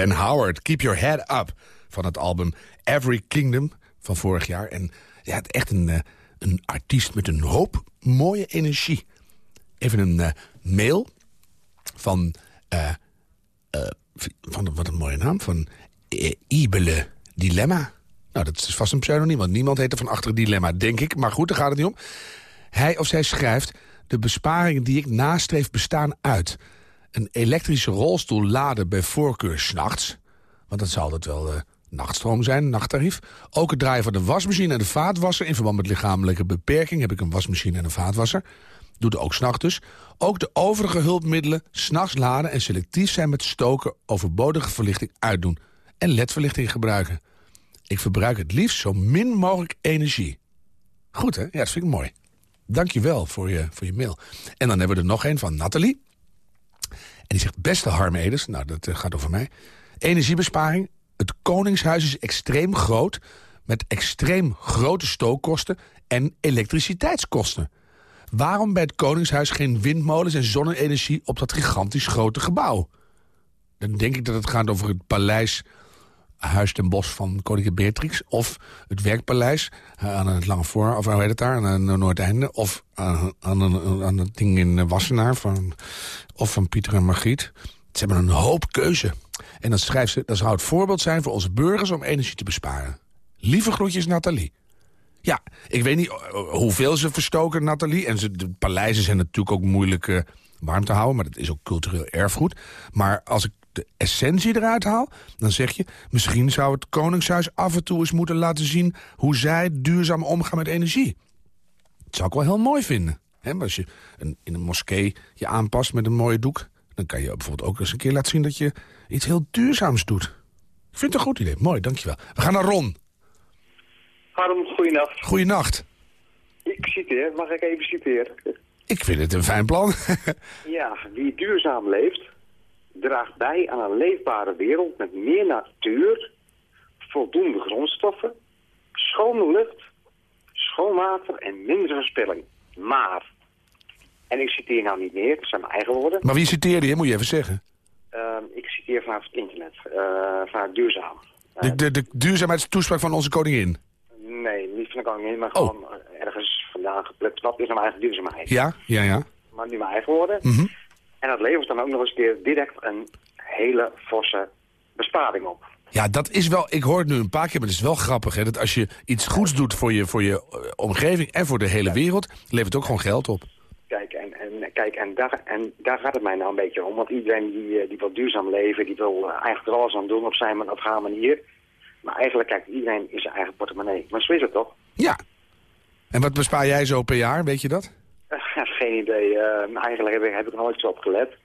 Ben Howard, Keep Your Head Up. Van het album Every Kingdom van vorig jaar. En ja, echt een, eh, een artiest met een hoop mooie energie. Even een eh, mail van, eh, van... Wat een mooie naam. Van Ibele Dilemma. Nou, dat is vast een pseudoniem, want niemand heet er van achter Dilemma, denk ik. Maar goed, daar gaat het niet om. Hij of zij schrijft... De besparingen die ik nastreef bestaan uit een elektrische rolstoel laden bij voorkeur s'nachts. Want dat zal altijd wel eh, nachtstroom zijn, nachttarief. Ook het draaien van de wasmachine en de vaatwasser. In verband met lichamelijke beperking heb ik een wasmachine en een vaatwasser. Doe het ook s'nachts dus. Ook de overige hulpmiddelen s'nachts laden en selectief zijn met stoken overbodige verlichting uitdoen. En ledverlichting gebruiken. Ik verbruik het liefst zo min mogelijk energie. Goed hè? Ja, dat vind ik mooi. Dank je wel voor je, voor je mail. En dan hebben we er nog een van Nathalie. En die zegt, beste Harm Edens, nou dat eh, gaat over mij. Energiebesparing. Het Koningshuis is extreem groot... met extreem grote stookkosten en elektriciteitskosten. Waarom bij het Koningshuis geen windmolens en zonne-energie... op dat gigantisch grote gebouw? Dan denk ik dat het gaat over het paleis... Huis ten Bos van koningin Beatrix... of het werkpaleis eh, aan het Lange Voor... of hoe heet het daar, aan het Noordeinde... of aan, aan, aan, aan het ding in Wassenaar... Van, of van Pieter en Margriet. Ze hebben een hoop keuze. En dan schrijft ze, dat zou het voorbeeld zijn voor onze burgers... om energie te besparen. Lieve groetjes, Nathalie. Ja, ik weet niet eh, hoeveel ze verstoken, Nathalie. En ze, de paleizen zijn natuurlijk ook moeilijk eh, warm te houden... maar dat is ook cultureel erfgoed. Maar als ik de essentie eruit haal, dan zeg je... misschien zou het Koningshuis af en toe eens moeten laten zien... hoe zij duurzaam omgaan met energie. Dat zou ik wel heel mooi vinden. Maar als je een, in een moskee je aanpast met een mooie doek... dan kan je bijvoorbeeld ook eens een keer laten zien... dat je iets heel duurzaams doet. Ik vind het een goed idee. Mooi, dankjewel. We gaan naar Ron. Harm, goeienacht. Goeienacht. Ik citeer, mag ik even citeren? Ik vind het een fijn plan. Ja, wie duurzaam leeft, draagt bij aan een leefbare wereld met meer natuur, voldoende grondstoffen, schone lucht, schoon water en minder verspilling. Maar, en ik citeer nou niet meer, dat zijn mijn eigen woorden. maar wie citeerde je, moet je even zeggen. Ehm, ik citeer vanaf het internet, eh vanuit duurzaam. Eh, De, de, de duurzaamheidstoespraak van onze koningin. nee, niet van de koningin, maar Oh. gewoon ergens vandaan geplukt. Wat is nou eigen duurzaamheid? Ja, ja, ja. Maar nu mijn eigen woorden. Mhm. En dat levert dan ook nog eens een keer direct een hele forse besparing op. Ja, dat is wel, ik hoor het nu een paar keer, maar het is wel grappig. Hè, dat als je iets goeds doet voor je, voor je eh, omgeving en voor de hele wereld, levert het ook gewoon geld op. Kijk, en, en, kijk en, daar, en daar gaat het mij nou een beetje om. Want iedereen die, eh, die wil duurzaam leven, die wil eh, eigenlijk er alles aan doen op zijn of haar manier. Maar eigenlijk kijkt iedereen in zijn eigen portemonnee. Maar zo is het toch? Ja. En wat bespaar jij zo per jaar, weet je dat? Geen idee. Eh, eigenlijk heb ik, heb ik er nooit zo op gelet.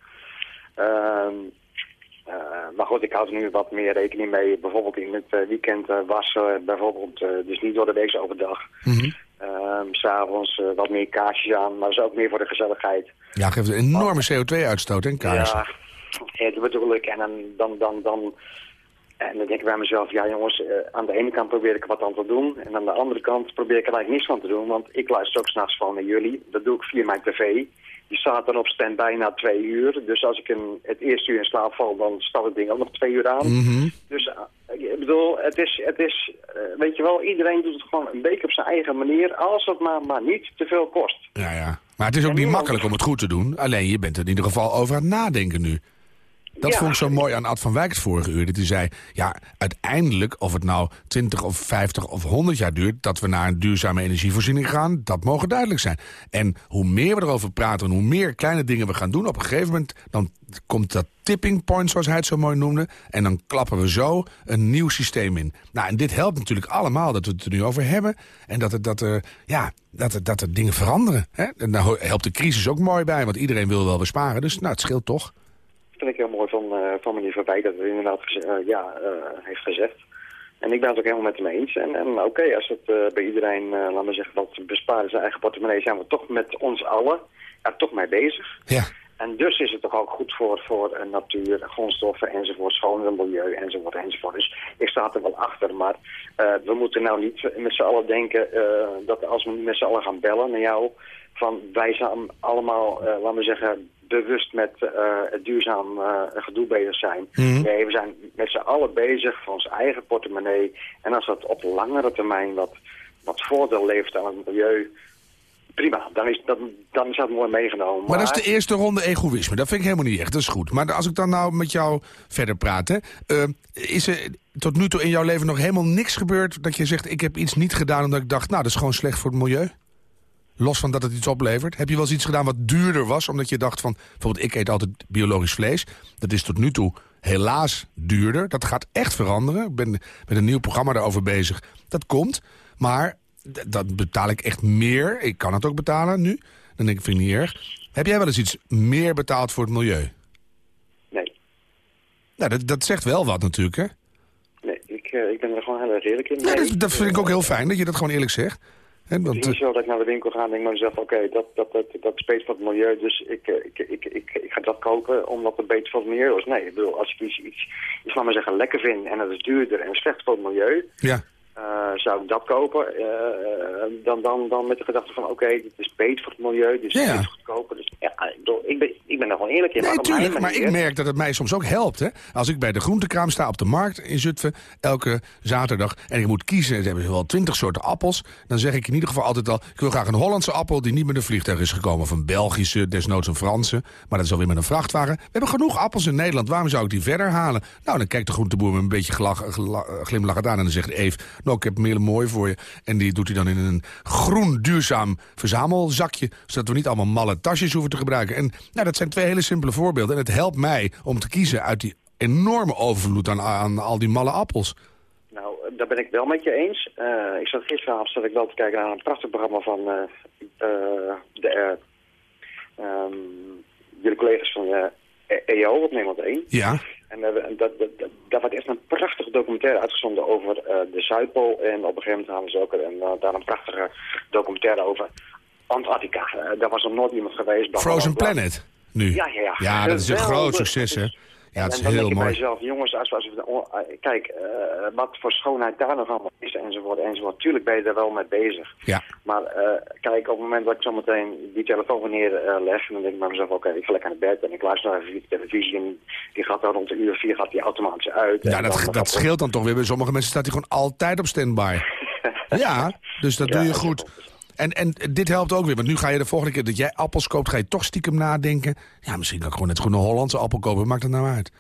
Ehm, eh, maar goed, ik houd er nu wat meer rekening mee. Bijvoorbeeld in het eh, weekend eh, wassen, bijvoorbeeld, dus niet door de week overdag. Mhm. Ehm, S'avonds wat meer kaarsjes aan, maar dat is ook meer voor de gezelligheid. Ja, geeft een enorme CO2-uitstoot, hè, kaarsen. Ja, dat bedoel ik. En dan, dan, dan, en dan denk ik bij mezelf, ja jongens, eh, aan de ene kant probeer ik wat aan te doen. En aan de andere kant probeer ik er eigenlijk niets van te doen. Want ik luister ook s'nachts van naar jullie. Dat doe ik via mijn tv. Die staat dan op stand na twee uur. Dus als ik een, het eerste uur in slaap val, dan staat het ding ook nog twee uur aan. Mhm. Dus eh, ik bedoel, het is, het is eh, weet je wel, iedereen doet het gewoon een beetje op zijn eigen manier. Als het maar, maar niet te veel kost. Ja, ja. Maar het is ook En niet niemand- makkelijk om het goed te doen. Alleen je bent er in ieder geval over aan het nadenken nu. Dat Ja. vond ik zo mooi aan Ad van Wijk het vorige uur. Dat hij zei, ja, uiteindelijk, of het nou 20 of 50 of 100 jaar duurt... dat we naar een duurzame energievoorziening gaan, dat mogen duidelijk zijn. En hoe meer we erover praten en hoe meer kleine dingen we gaan doen... op een gegeven moment, dan komt dat tipping point, zoals hij het zo mooi noemde... en dan klappen we zo een nieuw systeem in. Nou, en dit helpt natuurlijk allemaal dat we het er nu over hebben... en dat er, dat er, ja, dat er, dat er dingen veranderen. Hè? En daar helpt de crisis ook mooi bij, want iedereen wil wel besparen. Dus nou, het scheelt toch. Vind ik heel mooi van, eh, van meneer Verbij dat het inderdaad eh, ja, eh, heeft gezegd. En ik ben het ook helemaal met hem eens. En, en oké, als het bij iedereen, eh laten we zeggen, wat besparen zijn eigen portemonnee, zijn we toch met ons allen er toch mee bezig. Ja. En dus is het toch ook goed voor, voor natuur, grondstoffen enzovoort, schoner milieu enzovoort enzovoort. Dus ik sta er wel achter, maar we moeten nou niet met z'n allen denken dat als we met z'n allen gaan bellen naar jou, van wij zijn allemaal, laten we zeggen, bewust met eh, het duurzaam eh, gedoe bezig zijn. Mhm. Nee, we zijn met z'n allen bezig voor ons eigen portemonnee. En als dat op langere termijn wat, wat voordeel levert aan het milieu, prima. Dan is, dan, dan is dat mooi meegenomen. Maar dat is de eerste ronde egoïsme. Dat vind ik helemaal niet echt. Dat is goed. Maar als ik dan nou met jou verder praat... Hè, eh, is er tot nu toe in jouw leven nog helemaal niks gebeurd... dat je zegt, ik heb iets niet gedaan omdat ik dacht... nou, dat is gewoon slecht voor het milieu? Los van dat het iets oplevert. Heb je wel eens iets gedaan wat duurder was? Omdat je dacht van... bijvoorbeeld, ik eet altijd biologisch vlees. Dat is tot nu toe helaas duurder. Dat gaat echt veranderen. Ik ben met een nieuw programma daarover bezig. Dat komt. Maar dat betaal ik echt meer. Ik kan het ook betalen nu. Dan denk ik, vind ik niet erg. Heb jij wel eens iets meer betaald voor het milieu? Nee, Nou, dat, dat zegt wel wat natuurlijk, hè? nee ik, eh, ik ben er gewoon heel erg eerlijk in. Ja, Nee, dat, dat vind ik ook heel fijn, dat je dat gewoon eerlijk zegt. Het want, is eh, niet zo dat ik naar de winkel ga en denk bij mezelf, oké, dat, dat, dat, dat is beter voor het milieu, dus ik, eh, ik, ik, ik, ik ga dat kopen omdat het beter voor het milieu is. Nee, ik bedoel, als ik iets, iets, iets laat maar zeggen, lekker vind en het is duurder en slecht voor het milieu, ja. Eh, zou ik dat kopen. eh, eh, dan, dan, dan met de gedachte van, oké, dit is beter voor het milieu, dus het ja. is goedkoper. Dus ja, ik, ben, ik ben er gewoon eerlijk in. Nee, maar tuurlijk, maar ik merk dat het mij soms ook helpt. Hè? Als ik bij de groentekraam sta op de markt in Zutphen... elke zaterdag en ik moet kiezen, ze hebben wel twintig soorten appels... dan zeg ik in ieder geval altijd al... ik wil graag een Hollandse appel die niet met een vliegtuig is gekomen... of een Belgische, desnoods een Franse, maar dat is alweer met een vrachtwagen. We hebben genoeg appels in Nederland, waarom zou ik die verder halen? Nou, dan kijkt de groenteboer me een beetje glimlachend aan... en dan zegt Eve, nou, ik heb een hele mooi voor je. En die doet hij dan in een groen duurzaam verzamelzakje... zodat we niet allemaal malle tasjes hoeven te gebruiken. En nou, dat zijn twee hele simpele voorbeelden. En het helpt mij om te kiezen uit die enorme overvloed aan, aan al die malle appels. Nou, daar ben ik wel met je eens. Eh, ik zat gisteravond zat ik wel te kijken naar een prachtig programma van eh, eh, de, eh, ehm, jullie collega's van EO op Nederland 1. Ja, En eh, dat, dat, dat, daar wordt echt een prachtige documentaire uitgezonden over eh, de Zuidpool. En op een gegeven moment hadden ze ook een, eh, daar een prachtige documentaire over Antarctica. Daar was nog nooit iemand geweest. Frozen Planet nu. Ja, ja, ja. Ja, dat is een groot succes, hè? Ja, het is en dan heel denk je bij jezelf, jongens, als, we- als we, oh, eh, kijk, eh, wat voor schoonheid daar nog allemaal is enzovoort enzovoort. Tuurlijk ben je daar wel mee bezig. Ja. Maar eh, kijk, op het moment dat ik zometeen die telefoon neerleg, dan denk ik bij mezelf, oké, ik ga lekker naar bed en ik luister naar even de televisie en die gaat dan rond de uur vier gaat die automatisch uit. Ja, dat, dat scheelt dan toch weer. Bij sommige mensen staat hij gewoon altijd op standby. Ja, dus dat Ja, doe je goed. En, en dit helpt ook weer, want nu ga je de volgende keer dat jij appels koopt, ga je toch stiekem nadenken. Ja, misschien kan ik gewoon net gewoon een Hollandse appel kopen, maakt het nou uit?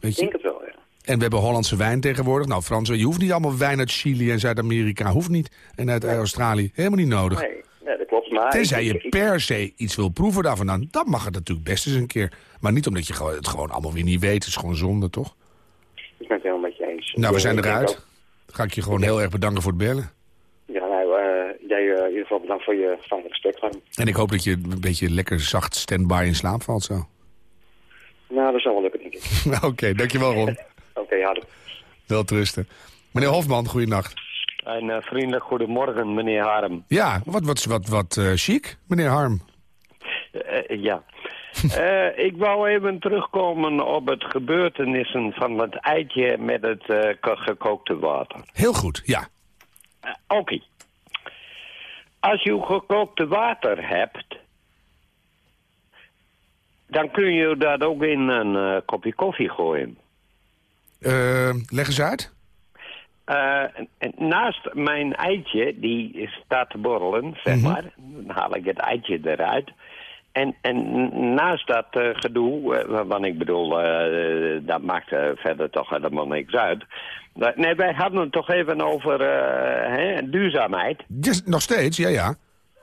Weet Ik denk het wel, ja. En we hebben Hollandse wijn tegenwoordig. Nou, Frans, je hoeft niet allemaal wijn uit Chili en Zuid-Amerika, hoeft niet. En uit Australië, helemaal niet nodig. Nee, nee, dat klopt. Maar Tenzij je per se iets wil proeven daarvan, dan, dan mag het natuurlijk best eens een keer. Maar niet omdat je het gewoon allemaal weer niet weet. Het is gewoon zonde, toch? Ik ben het helemaal met je eens. Nou, we zijn eruit. Ga ik je gewoon heel erg bedanken voor het bellen. Geval bedankt voor je fijne gesprek. En ik hoop dat je een beetje lekker zacht stand-by in slaap valt zo. Nou, dat zal wel lukken, denk ik. Oké, dankjewel Ron. Oké, Harm. Wel trusten. Meneer Hofman, goeienacht. Een eh, vriendelijk goedemorgen, meneer Harm. Ja, wat, wat, wat, wat eh, chic, meneer Harm. Eh, ja. Eh, ik wou even terugkomen op het gebeurtenissen van het eitje met het eh, ge- gekookte water. Heel goed, ja. Oké. Als je gekookte water hebt, dan kun je dat ook in een eh, kopje koffie gooien. Eh, leg eens uit. Eh, naast mijn eitje, die staat te borrelen, zeg Mhm. maar, dan haal ik het eitje eruit. En, en naast dat eh, gedoe, eh, wat ik bedoel, eh, dat maakt verder toch helemaal niks uit. Nee, wij hadden het toch even over hè, duurzaamheid. Nog steeds, ja, ja.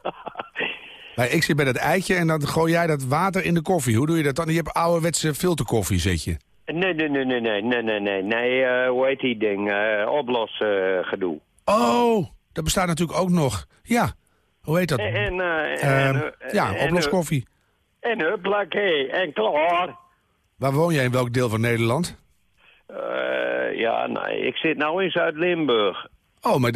nee, ik zit bij dat eitje en dan gooi jij dat water in de koffie. Hoe doe je dat dan? Je hebt ouderwetse filterkoffie, zit je. Nee, nee, nee, nee, nee, nee, nee, nee. nee hoe heet die ding? oplos gedoe. oh, dat bestaat natuurlijk ook nog. Ja, hoe heet dat? En, en, eh, Ehm, en, eh, ja, en, oploskoffie. En huppakee, en klaar. Waar woon jij in welk deel van Nederland? Eh, ja, nou, ik zit nou in Zuid-Limburg. Oh, maar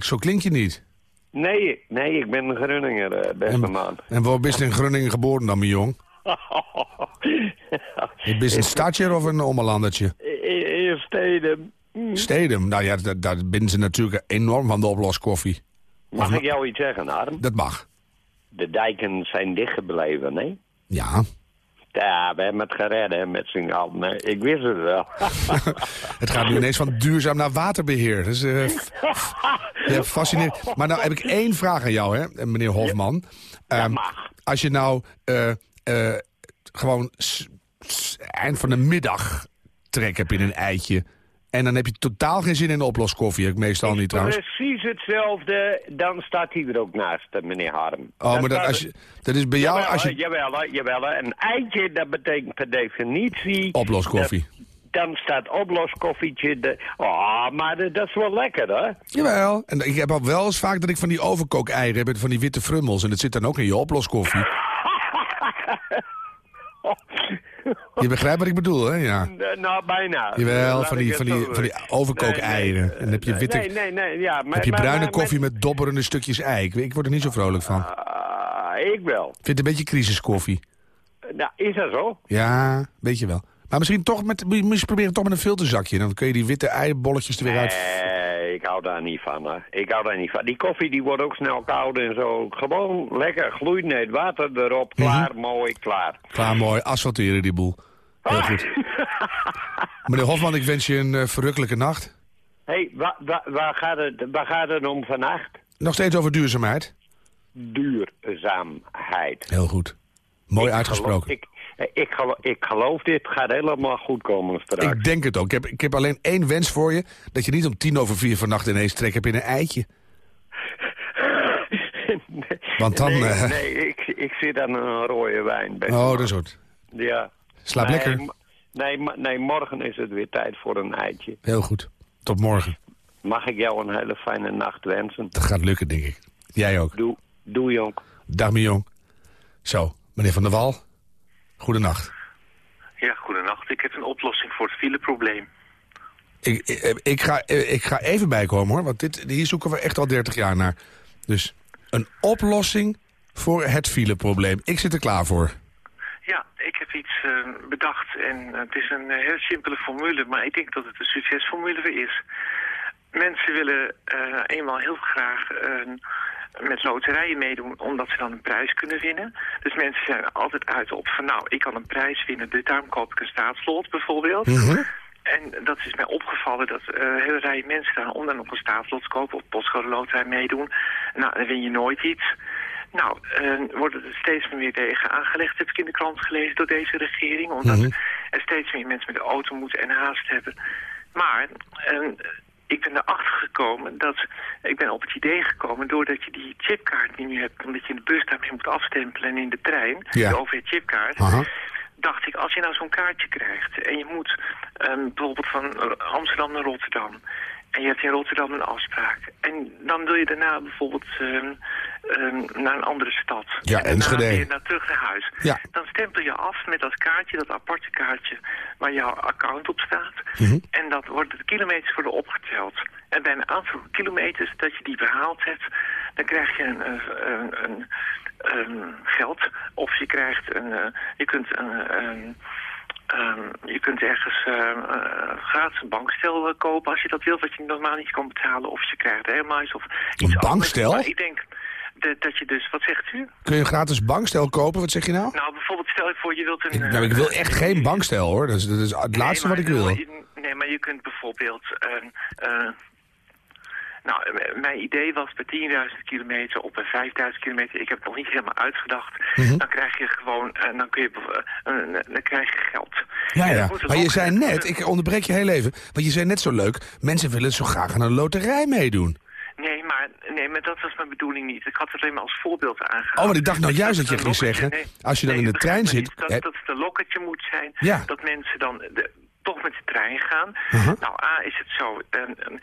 zo klink je niet. Nee, nee, ik ben een Groninger, eh, beste En, man. en waar bist je in Groningen geboren dan, mijn jong? Je bent een stadje of een ommelandertje? In steden. Stedem. Nou ja, daar, daar binden ze natuurlijk enorm van de oploskoffie. Mag ik jou iets zeggen, Arm? Dat mag. De dijken zijn dichtgebleven, hè? Ja. Ja, we hebben het gered, hè, met z'n allen. Ik wist het wel. Het gaat nu ineens van duurzaam naar waterbeheer. Dat is eh, f- ja, fascinerend. Maar nou heb ik één vraag aan jou, hè, meneer Hofman. Ehm, als je nou eh, eh, gewoon eind van de middag trek hebt in een eitje... en dan heb je totaal geen zin in de oploskoffie. Heb ik meestal niet trouwens. Precies hetzelfde, dan staat hij er ook naast, eh, meneer Harm. Oh, Dan maar dat, als je, dat is bij jou als je... jawel, hè, jawel. Een eitje, dat betekent per definitie... Oploskoffie. dat- dan staat oploskoffietje... De, oh, maar dat is wel lekker, hè? Jawel. En ik heb al wel eens vaak dat ik van die overkookeieren heb... van die witte frummels. En dat zit dan ook in je oploskoffie. Je begrijpt wat ik bedoel, hè? Ja. Eh, Nou, bijna. Jawel, van ik die, van die, van die overkookeieren. Nee, dan heb je witte... Nee, nee, nee, ja. Maar, heb je bruine maar- koffie met dobberende stukjes ei. Ik, ik word er niet zo vrolijk van. Ik Ah, ik wel. vind het een beetje crisiskoffie. Nou, is dat zo? Ja, weet je wel. Maar misschien toch met, moet je eens proberen toch met een filterzakje. Dan kun je die witte eibolletjes er weer uit... Ik hou daar niet van. Hè. Ik hou daar niet van. Die koffie die wordt ook snel koud en zo. Gewoon lekker gloeiend water erop. Mhm. Klaar, mooi, klaar. Klaar, mooi. Asfalteren die boel. Heel goed. Meneer Hofman, ik wens je een eh, verrukkelijke nacht. Hé, hey, wa, wa- waar, gaat het, waar gaat het om vannacht? Nog steeds over duurzaamheid. Duurzaamheid. Heel goed. Mooi Ik uitgesproken. geloof- ik, ik, geloof, ik geloof dit gaat helemaal goed komen straks. Ik denk het ook. Ik heb, ik heb alleen één wens voor je. Dat je niet om tien over vier vannacht ineens trek hebt in een eitje. Want dan... nee, eh, nee ik, ik zit aan een rode wijn. oh, dat is goed. Ja. Slaap nee, lekker. Nee, nee, morgen is het weer tijd voor een eitje. Heel goed. Tot morgen. Mag ik jou een hele fijne nacht wensen? Dat gaat lukken, denk ik. Jij ook. Doe, doe jong. Dag, mijn jong. Zo, meneer Van der Wal. Goedenacht. Ja, goedenacht. Ik heb een oplossing voor het fileprobleem. Ik, ik, ik, ga, ik ga even bijkomen, hoor. Want dit, hier zoeken we echt al 30 jaar naar. Dus een oplossing voor het fileprobleem. Ik zit er klaar voor. Ja, ik heb iets eh, bedacht en het is een eh, heel simpele formule, maar ik denk dat het een succesformule weer is. Mensen willen eh, eenmaal heel graag met loterijen meedoen, omdat ze dan een prijs kunnen winnen. Dus mensen zijn er altijd uit op van, nou, ik kan een prijs winnen, dus daarom koop ik een staatslot bijvoorbeeld. En dat is mij opgevallen dat eh een hele rij mensen gaan om dan nog een staatslot te kopen of postcode loterij meedoen. Nou, dan win je nooit iets. Nou, eh worden er steeds meer tegen aangelegd, heb ik in de krant gelezen, door deze regering. Omdat Mhm. er steeds meer mensen met de auto moeten en haast hebben. Maar eh, ik ben erachter gekomen dat... Ik ben op het idee gekomen doordat je die chipkaart niet meer hebt... omdat je in de bus daarmee moet afstempelen en in de trein... Ja. de OV-chipkaart... Dacht ik, als je nou zo'n kaartje krijgt... en je moet ehm, bijvoorbeeld van Amsterdam naar Rotterdam... en je hebt in Rotterdam een afspraak... en dan wil je daarna bijvoorbeeld ehm, ehm, naar een andere stad... Ja, en Enschede. weer naar terug naar huis... Ja. dan stempel je af met dat kaartje, dat aparte kaartje... waar jouw account op staat... Mhm. En dat wordt de kilometers worden opgeteld. En bij een aantal kilometers dat je die behaald hebt, dan krijg je een, eh, een, een, een geld. Of je krijgt een, eh, je kunt een, een Ehm, je kunt ergens eh, eh, gratis een bankstel eh, kopen als je dat wilt, wat je normaal niet kan betalen. Of je krijgt airmiles of iets anders. bankstel? Maar ik denk dat, dat je dus, wat zegt u? Kun je een gratis bankstel kopen? Wat zeg je nou? Nou, bijvoorbeeld stel je voor je wilt een... Ik, eh, nou, ik wil echt geen bankstel hoor. Dat is, dat is het laatste wat ik wil. Nee, maar je kunt bijvoorbeeld... nou, mijn idee was bij 10.000 kilometer of bij 5.000 kilometer... ik heb het nog niet helemaal uitgedacht. Mhm. Dan krijg je gewoon... en dan, kun je, eh, dan krijg je geld. Ja, ja. Maar je zei net, ik onderbreek je heel even, want je zei net zo leuk, mensen willen zo graag aan een loterij meedoen. Nee maar, nee, maar dat was mijn bedoeling niet. Ik had het alleen maar als voorbeeld aangehaald. Oh, want ik dacht nou juist dat je ging zeggen, als je dan in de trein zit, niet. Dat, hè? dat het een lokketje moet zijn. Ja. Dat mensen dan de- toch met de trein gaan. Uh-huh. Nou, A is het zo. En,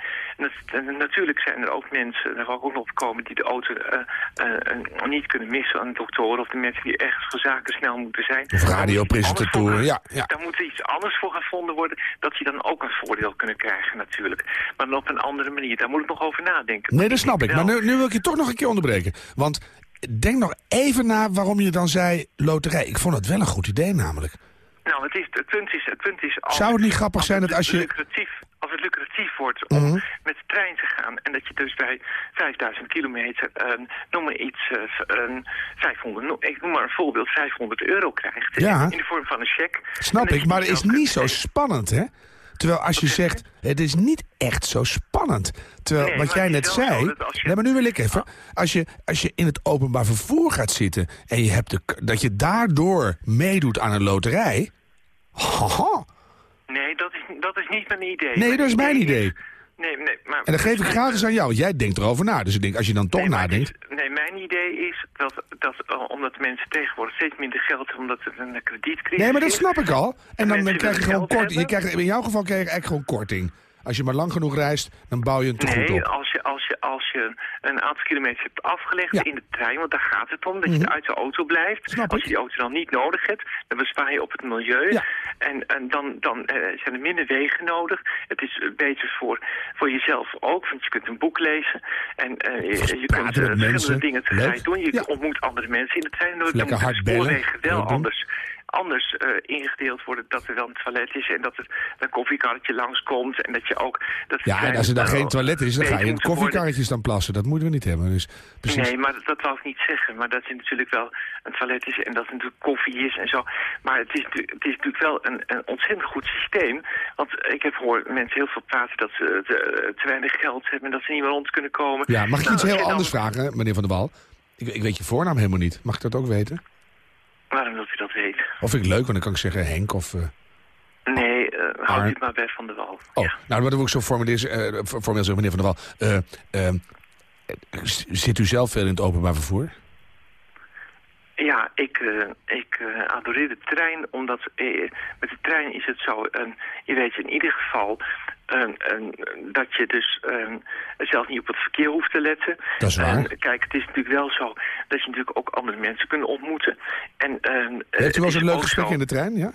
natuurlijk zijn er ook mensen, ik ook nog komen, die de auto eh, eh, eh, niet kunnen missen aan doktoren of de mensen die ergens voor zaken snel moeten zijn. Of radiopresentatoren, ja, ja. Daar moet iets anders voor gevonden worden, dat je dan ook een voordeel kunnen krijgen natuurlijk. Maar dan op een andere manier. Daar moet ik nog over nadenken. Nee, dat snap ik. Maar nu, nu wil ik je toch nog een keer onderbreken. Want denk nog even na waarom je dan zei loterij. Ik vond het wel een goed idee namelijk. Het, is, het, punt is, het punt is... Als, Zou het niet grappig zijn dat als je- Lucratief, als het lucratief wordt om Mhm. met de trein te gaan... en dat je dus bij 5000 kilometer, eh, noem maar iets, eh, v- een 500, no- ik noem maar een voorbeeld, 500 euro krijgt. Ja. In de vorm van een cheque. Snap ik, maar het is niet zo spannend, hè? Terwijl als je zegt, het is niet echt zo spannend. Terwijl Nee, wat jij net zei... je-. Nee, maar nu wil ik even. Als je, als je in het openbaar vervoer gaat zitten... en je hebt de, dat je daardoor meedoet aan een loterij... Haha. Nee, dat is, dat is niet mijn idee. Nee, dat is mijn idee. Nee, nee, maar... En dan geef ik gratis aan jou. Jij denkt erover na. Dus ik denk, als je dan toch Nee, nadenkt... is- nee, mijn idee is dat, dat eh, omdat mensen tegenwoordig steeds minder geld hebben... omdat er een kredietcrisis Nee, maar dat snap ik al. En dan, krijg je gewoon korting. Je hebben. krijgt, in jouw geval krijg je eigenlijk gewoon korting. Als je maar lang genoeg reist, dan bouw je een tegoed Nee, op. als je, als, je, als je een aantal kilometers hebt afgelegd Ja. in de trein, want daar gaat het om, dat je Mhm. uit de auto blijft. Snap als je die auto dan niet nodig hebt, dan bespaar je op het milieu. Ja. En, en dan, dan eh, zijn er minder wegen nodig. Het is eh, beter voor, voor jezelf ook, want je kunt een boek lezen. En eh, je, je kunt verschillende dingen tegelijk doen. Je Ja. ontmoet andere mensen in de trein. Dan Lekker hard bellen. spoorwegen wel anders anders eh, ingedeeld worden dat er wel een toilet is en dat er een koffiekarretje langskomt en dat je ook... Dat Ja, en als er dan geen toilet is, dan ga je in koffiekarretjes staan plassen. Dat moeten we niet hebben. Dus precies. Nee, maar dat, dat wou ik niet zeggen. Maar dat er natuurlijk wel een toilet is en dat er natuurlijk koffie is en zo. Maar het is, natuurlijk- het is natuurlijk wel een, een ontzettend goed systeem. Want ik heb gehoord mensen heel veel praten dat ze te, te weinig geld hebben en dat ze niet meer rond kunnen komen. Ja, mag ik Nou, iets heel dan- anders vragen, meneer Van der Wal? Ik, ik weet je voornaam helemaal niet. Mag ik dat ook weten? Waarom wilt u dat weten? Of vind ik leuk, want dan kan ik zeggen Henk of... eh, Nee, eh houd Ar- u het maar bij Van der Wal. Oh, Ja. nou, wat ik zo formeel, eh, formeel zeggen, meneer Van der Wal. Eh, eh, zit u zelf veel in het openbaar vervoer? Ja, ik, eh, ik eh, adoreer de trein, omdat eh, met de trein is het zo, eh, je weet in ieder geval eh, eh, dat je dus eh, zelf niet op het verkeer hoeft te letten. Dat is waar. En, kijk, het is natuurlijk wel zo dat je natuurlijk ook andere mensen kunt ontmoeten. En, eh, Heeft u wel eens een leuk gesprek zo- in de trein, ja?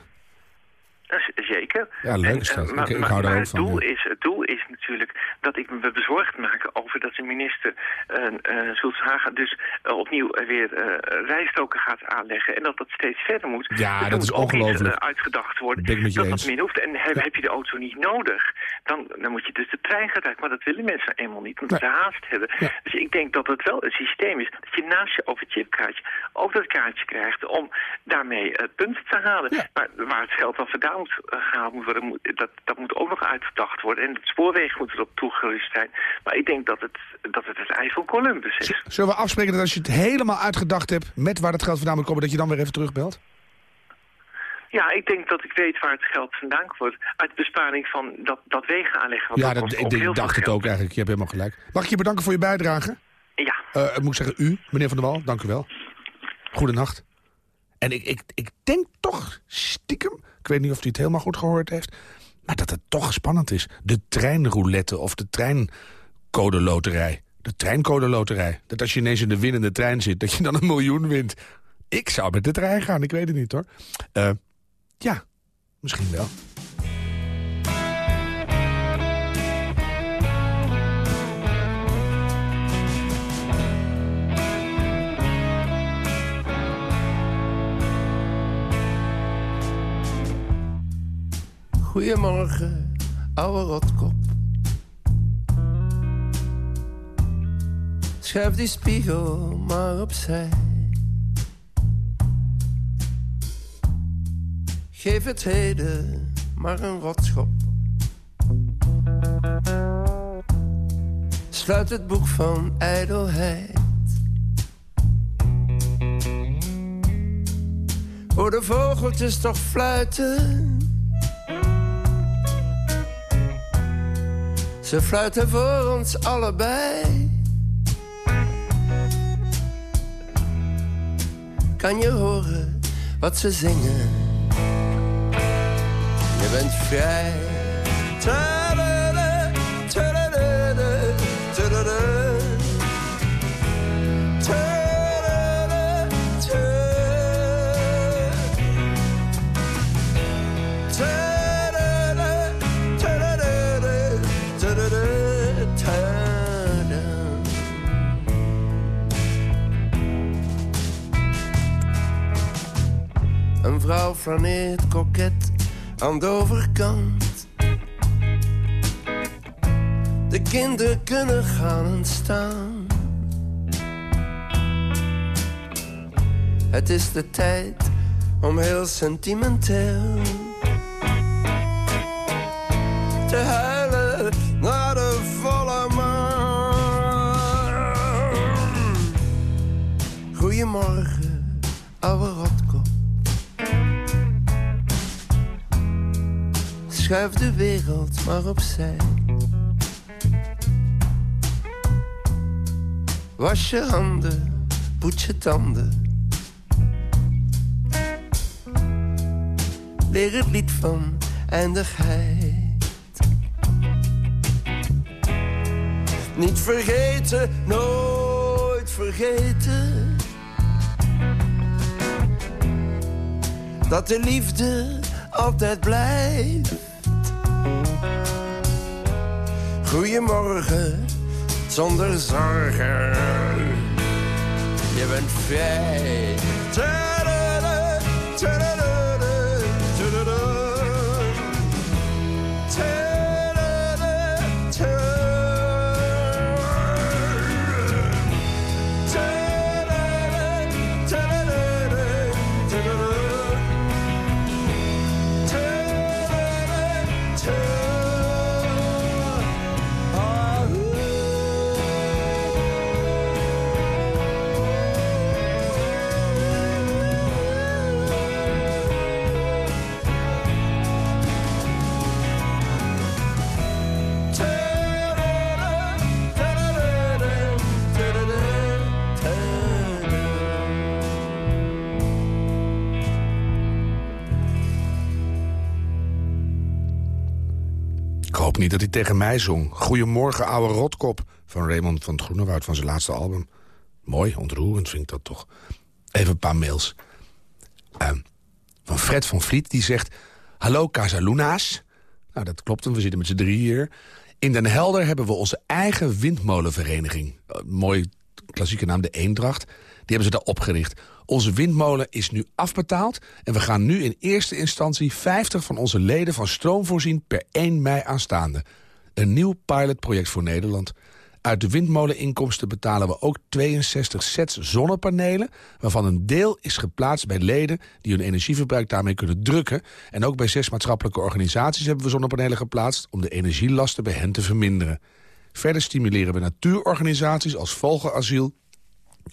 Zeker. Ja, leuk is maar Ik- ik maar- hou daar maar ook het van, Doel is, het doel is natuurlijk dat ik me bezorgd maak over dat de minister uh, uh, dus eh, opnieuw weer eh, rijstroken gaat aanleggen. En dat dat steeds verder moet. Ja, Dus dat moet is ongelooflijk. eh, uitgedacht worden. Dat eens. dat min hoeft. En heb, heb je de auto niet nodig, dan, dan moet je dus de trein gebruiken. Maar dat willen mensen eenmaal niet, omdat Nee. ze haast hebben. Ja. Dus ik denk dat het wel een systeem is dat je naast je overchipkaartje ook dat kaartje krijgt om daarmee punten te halen. Ja. Maar waar het geld dan vandaan moet eh, gehaald moet worden, moet, dat, dat moet ook nog uitgedacht worden. En de spoorwegen moeten erop toegerust zijn. Maar ik denk dat het dat het, het ei van Columbus is. Zullen we afspreken dat als je het helemaal uitgedacht hebt... met waar het geld vandaan moet komen, dat je dan weer even terugbelt? Ja, ik denk dat ik weet waar het geld vandaan komt. Uit besparing van dat, dat wegen aanleggen. Ja, dat ik, ik dacht het ook eigenlijk. Je hebt helemaal gelijk. Mag ik je bedanken voor je bijdrage? Ja. Ik moet zeggen u, meneer Van der Wal, dank u wel. Goedenacht. En ik, ik, ik denk toch stiekem, ik weet niet of hij het helemaal goed gehoord heeft... maar dat het toch spannend is. De treinroulette of de treincode loterij. De treincode loterij. Dat als je ineens in de winnende trein zit, dat je dan een miljoen wint. Ik zou met de trein gaan, ik weet het niet hoor. Eh, ja, misschien wel. Goedemorgen, ouwe rotkop. Schuif die spiegel maar opzij. Geef het heden maar een rotschop. Sluit het boek van ijdelheid. Hoor de vogeltjes toch fluiten. Ze fluiten voor ons allebei. Kan je horen wat ze zingen? Je bent vrij. Flaneert koket aan de overkant. De kinderen kunnen gaan en staan. Het is de tijd om heel sentimenteel te huilen Schuif de wereld maar opzij. Was je handen, poets je tanden. Leer het lied van eindigheid. Niet vergeten, nooit vergeten. Dat de liefde altijd blijft. Goedemorgen, zonder zorgen. Je bent vrij. Niet dat hij tegen mij zong. Goedemorgen, ouwe rotkop. Van Raymond van het Groenewoud van zijn laatste album. Mooi, ontroerend vind ik dat toch. Even een paar mails. Ehm, van Fred van Vliet, die zegt... Hallo Casaluna's. Nou, dat klopt, we zitten met z'n drie hier. In Den Helder hebben we onze eigen windmolenvereniging. Eh, mooi klassieke naam, de Eendracht. Die hebben ze daar opgericht. Onze windmolen is nu afbetaald... en we gaan nu in eerste instantie 50 van onze leden van stroom voorzien... per 1 mei aanstaande. Een nieuw pilotproject voor Nederland. Uit de windmoleninkomsten betalen we ook 62 sets zonnepanelen... waarvan een deel is geplaatst bij leden... die hun energieverbruik daarmee kunnen drukken. En ook bij zes maatschappelijke organisaties hebben we zonnepanelen geplaatst... om de energielasten bij hen te verminderen. Verder stimuleren we natuurorganisaties als Vogelasiel...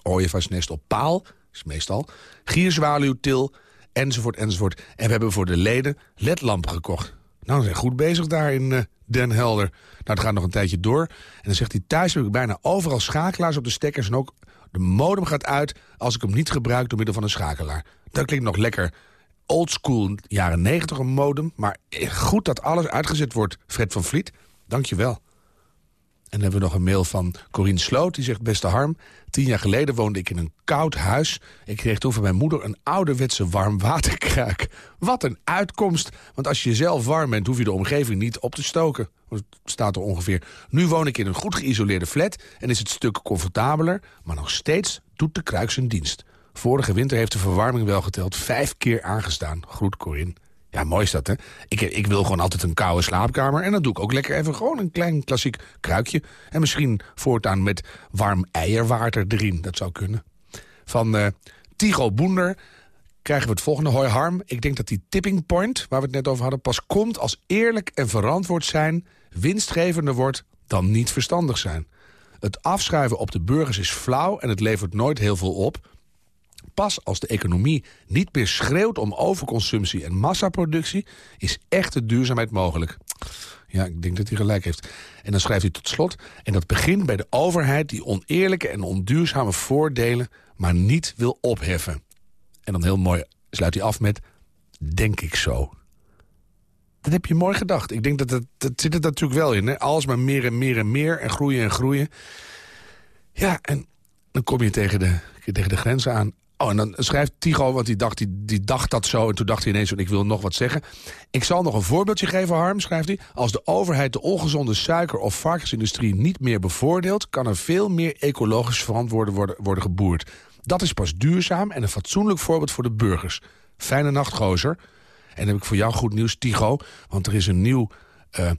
Ooievaarsnest op paal, is meestal... Gierzwaluwtil enzovoort, enzovoort. En we hebben voor de leden ledlampen gekocht. Nou, we zijn goed bezig daar in eh, Den Helder. Nou, gaat nog een tijdje door. En dan zegt hij, thuis heb ik bijna overal schakelaars op de stekkers... en ook de modem gaat uit als ik hem niet gebruik door middel van een schakelaar. Dat klinkt nog lekker oldschool jaren 90 een modem. Maar goed dat alles uitgezet wordt, Fred van Vliet. Dank je wel. En dan hebben we nog een mail van Corine Sloot. Die zegt, beste Harm, tien jaar geleden woonde ik in een koud huis. Ik kreeg toen van mijn moeder een ouderwetse warmwaterkruik. Wat een uitkomst. Want als je zelf warm bent, hoef je de omgeving niet op te stoken. Dat staat er ongeveer. Nu woon ik in een goed geïsoleerde flat en is het stuk comfortabeler. Maar nog steeds doet de kruik zijn dienst. Vorige winter heeft de verwarming wel geteld vijf keer aangestaan. Groet Corinne. Ja, mooi is dat, hè? Ik, ik wil gewoon altijd een koude slaapkamer. En dan doe ik ook lekker even gewoon een klein klassiek kruikje. En misschien voortaan met warm eierwater erin. Dat zou kunnen. Van uh, Tigo Boender krijgen we het volgende. Hoi Harm, ik denk dat die tipping point, waar we het net over hadden... pas komt als eerlijk en verantwoord zijn... winstgevender wordt dan niet verstandig zijn. Het afschuiven op de burgers is flauw en het levert nooit heel veel op pas als de economie niet meer schreeuwt om overconsumptie en massaproductie... is echte duurzaamheid mogelijk. Ja, ik denk dat hij gelijk heeft. En dan schrijft hij tot slot... en dat begint bij de overheid die oneerlijke en onduurzame voordelen... maar niet wil opheffen. En dan heel mooi sluit hij af met... denk ik zo. Dat heb je mooi gedacht. Ik denk dat dat, dat zit er natuurlijk wel in. Hè? Alles maar meer en meer en meer en groeien en groeien. Ja, en dan kom je tegen de, tegen de grenzen aan. Oh, en dan schrijft Tigo, want die dacht, die, die dacht dat zo... en toen dacht hij ineens, ik wil nog wat zeggen. Ik zal nog een voorbeeldje geven, Harm, schrijft hij. Als de overheid de ongezonde suiker- of varkensindustrie niet meer bevoordeelt... kan er veel meer ecologisch verantwoord worden, worden geboerd. Dat is pas duurzaam en een fatsoenlijk voorbeeld voor de burgers. Fijne nacht, gozer. En dan heb ik voor jou goed nieuws, Tigo. Want er is een nieuw uh,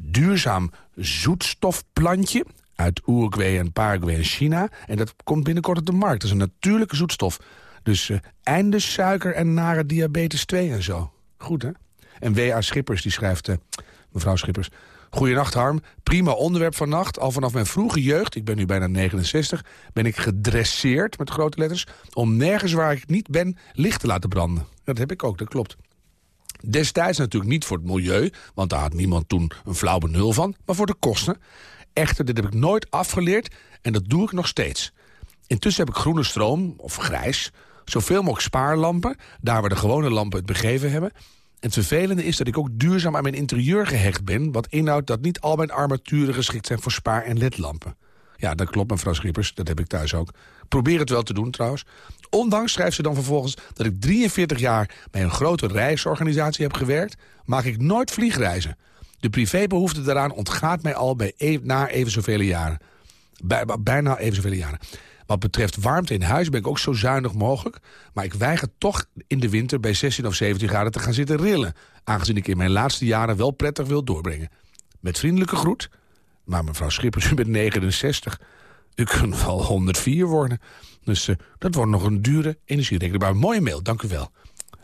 duurzaam zoetstofplantje uit Uruguay en Paraguay en China. En dat komt binnenkort op de markt. Dat is een natuurlijke zoetstof. Dus uh, einde suiker en nare diabetes 2 en zo. Goed, hè? En W.A. Schippers, die schrijft... Uh, mevrouw Schippers... Goedenacht, Harm. Prima onderwerp vannacht. Al vanaf mijn vroege jeugd, ik ben nu bijna 69... ben ik gedresseerd, met grote letters... om nergens waar ik niet ben, licht te laten branden. Dat heb ik ook, dat klopt. Destijds natuurlijk niet voor het milieu... want daar had niemand toen een flauw benul van... maar voor de kosten. Echter, dit heb ik nooit afgeleerd en dat doe ik nog steeds. Intussen heb ik groene stroom, of grijs, zoveel mogelijk spaarlampen... daar waar de gewone lampen het begeven hebben. het vervelende is dat ik ook duurzaam aan mijn interieur gehecht ben... wat inhoudt dat niet al mijn armaturen geschikt zijn voor spaar- en ledlampen. Ja, dat klopt, mevrouw Schippers, dat heb ik thuis ook. Probeer het wel te doen, trouwens. Ondanks, schrijft ze dan vervolgens, dat ik 43 jaar... bij een grote reisorganisatie heb gewerkt... maak ik nooit vliegreizen... De privébehoefte daaraan ontgaat mij al bij na even zoveel jaren. Bij, bijna even zoveel jaren. Wat betreft warmte in huis ben ik ook zo zuinig mogelijk. Maar ik weiger toch in de winter bij 16 of 17 graden te gaan zitten rillen. Aangezien ik in mijn laatste jaren wel prettig wil doorbrengen. Met vriendelijke groet. Maar mevrouw Schippers, u bent 69. U kunt wel 104 worden. Dus uh, dat wordt nog een dure energierekening. Maar een mooie mail, dank u wel.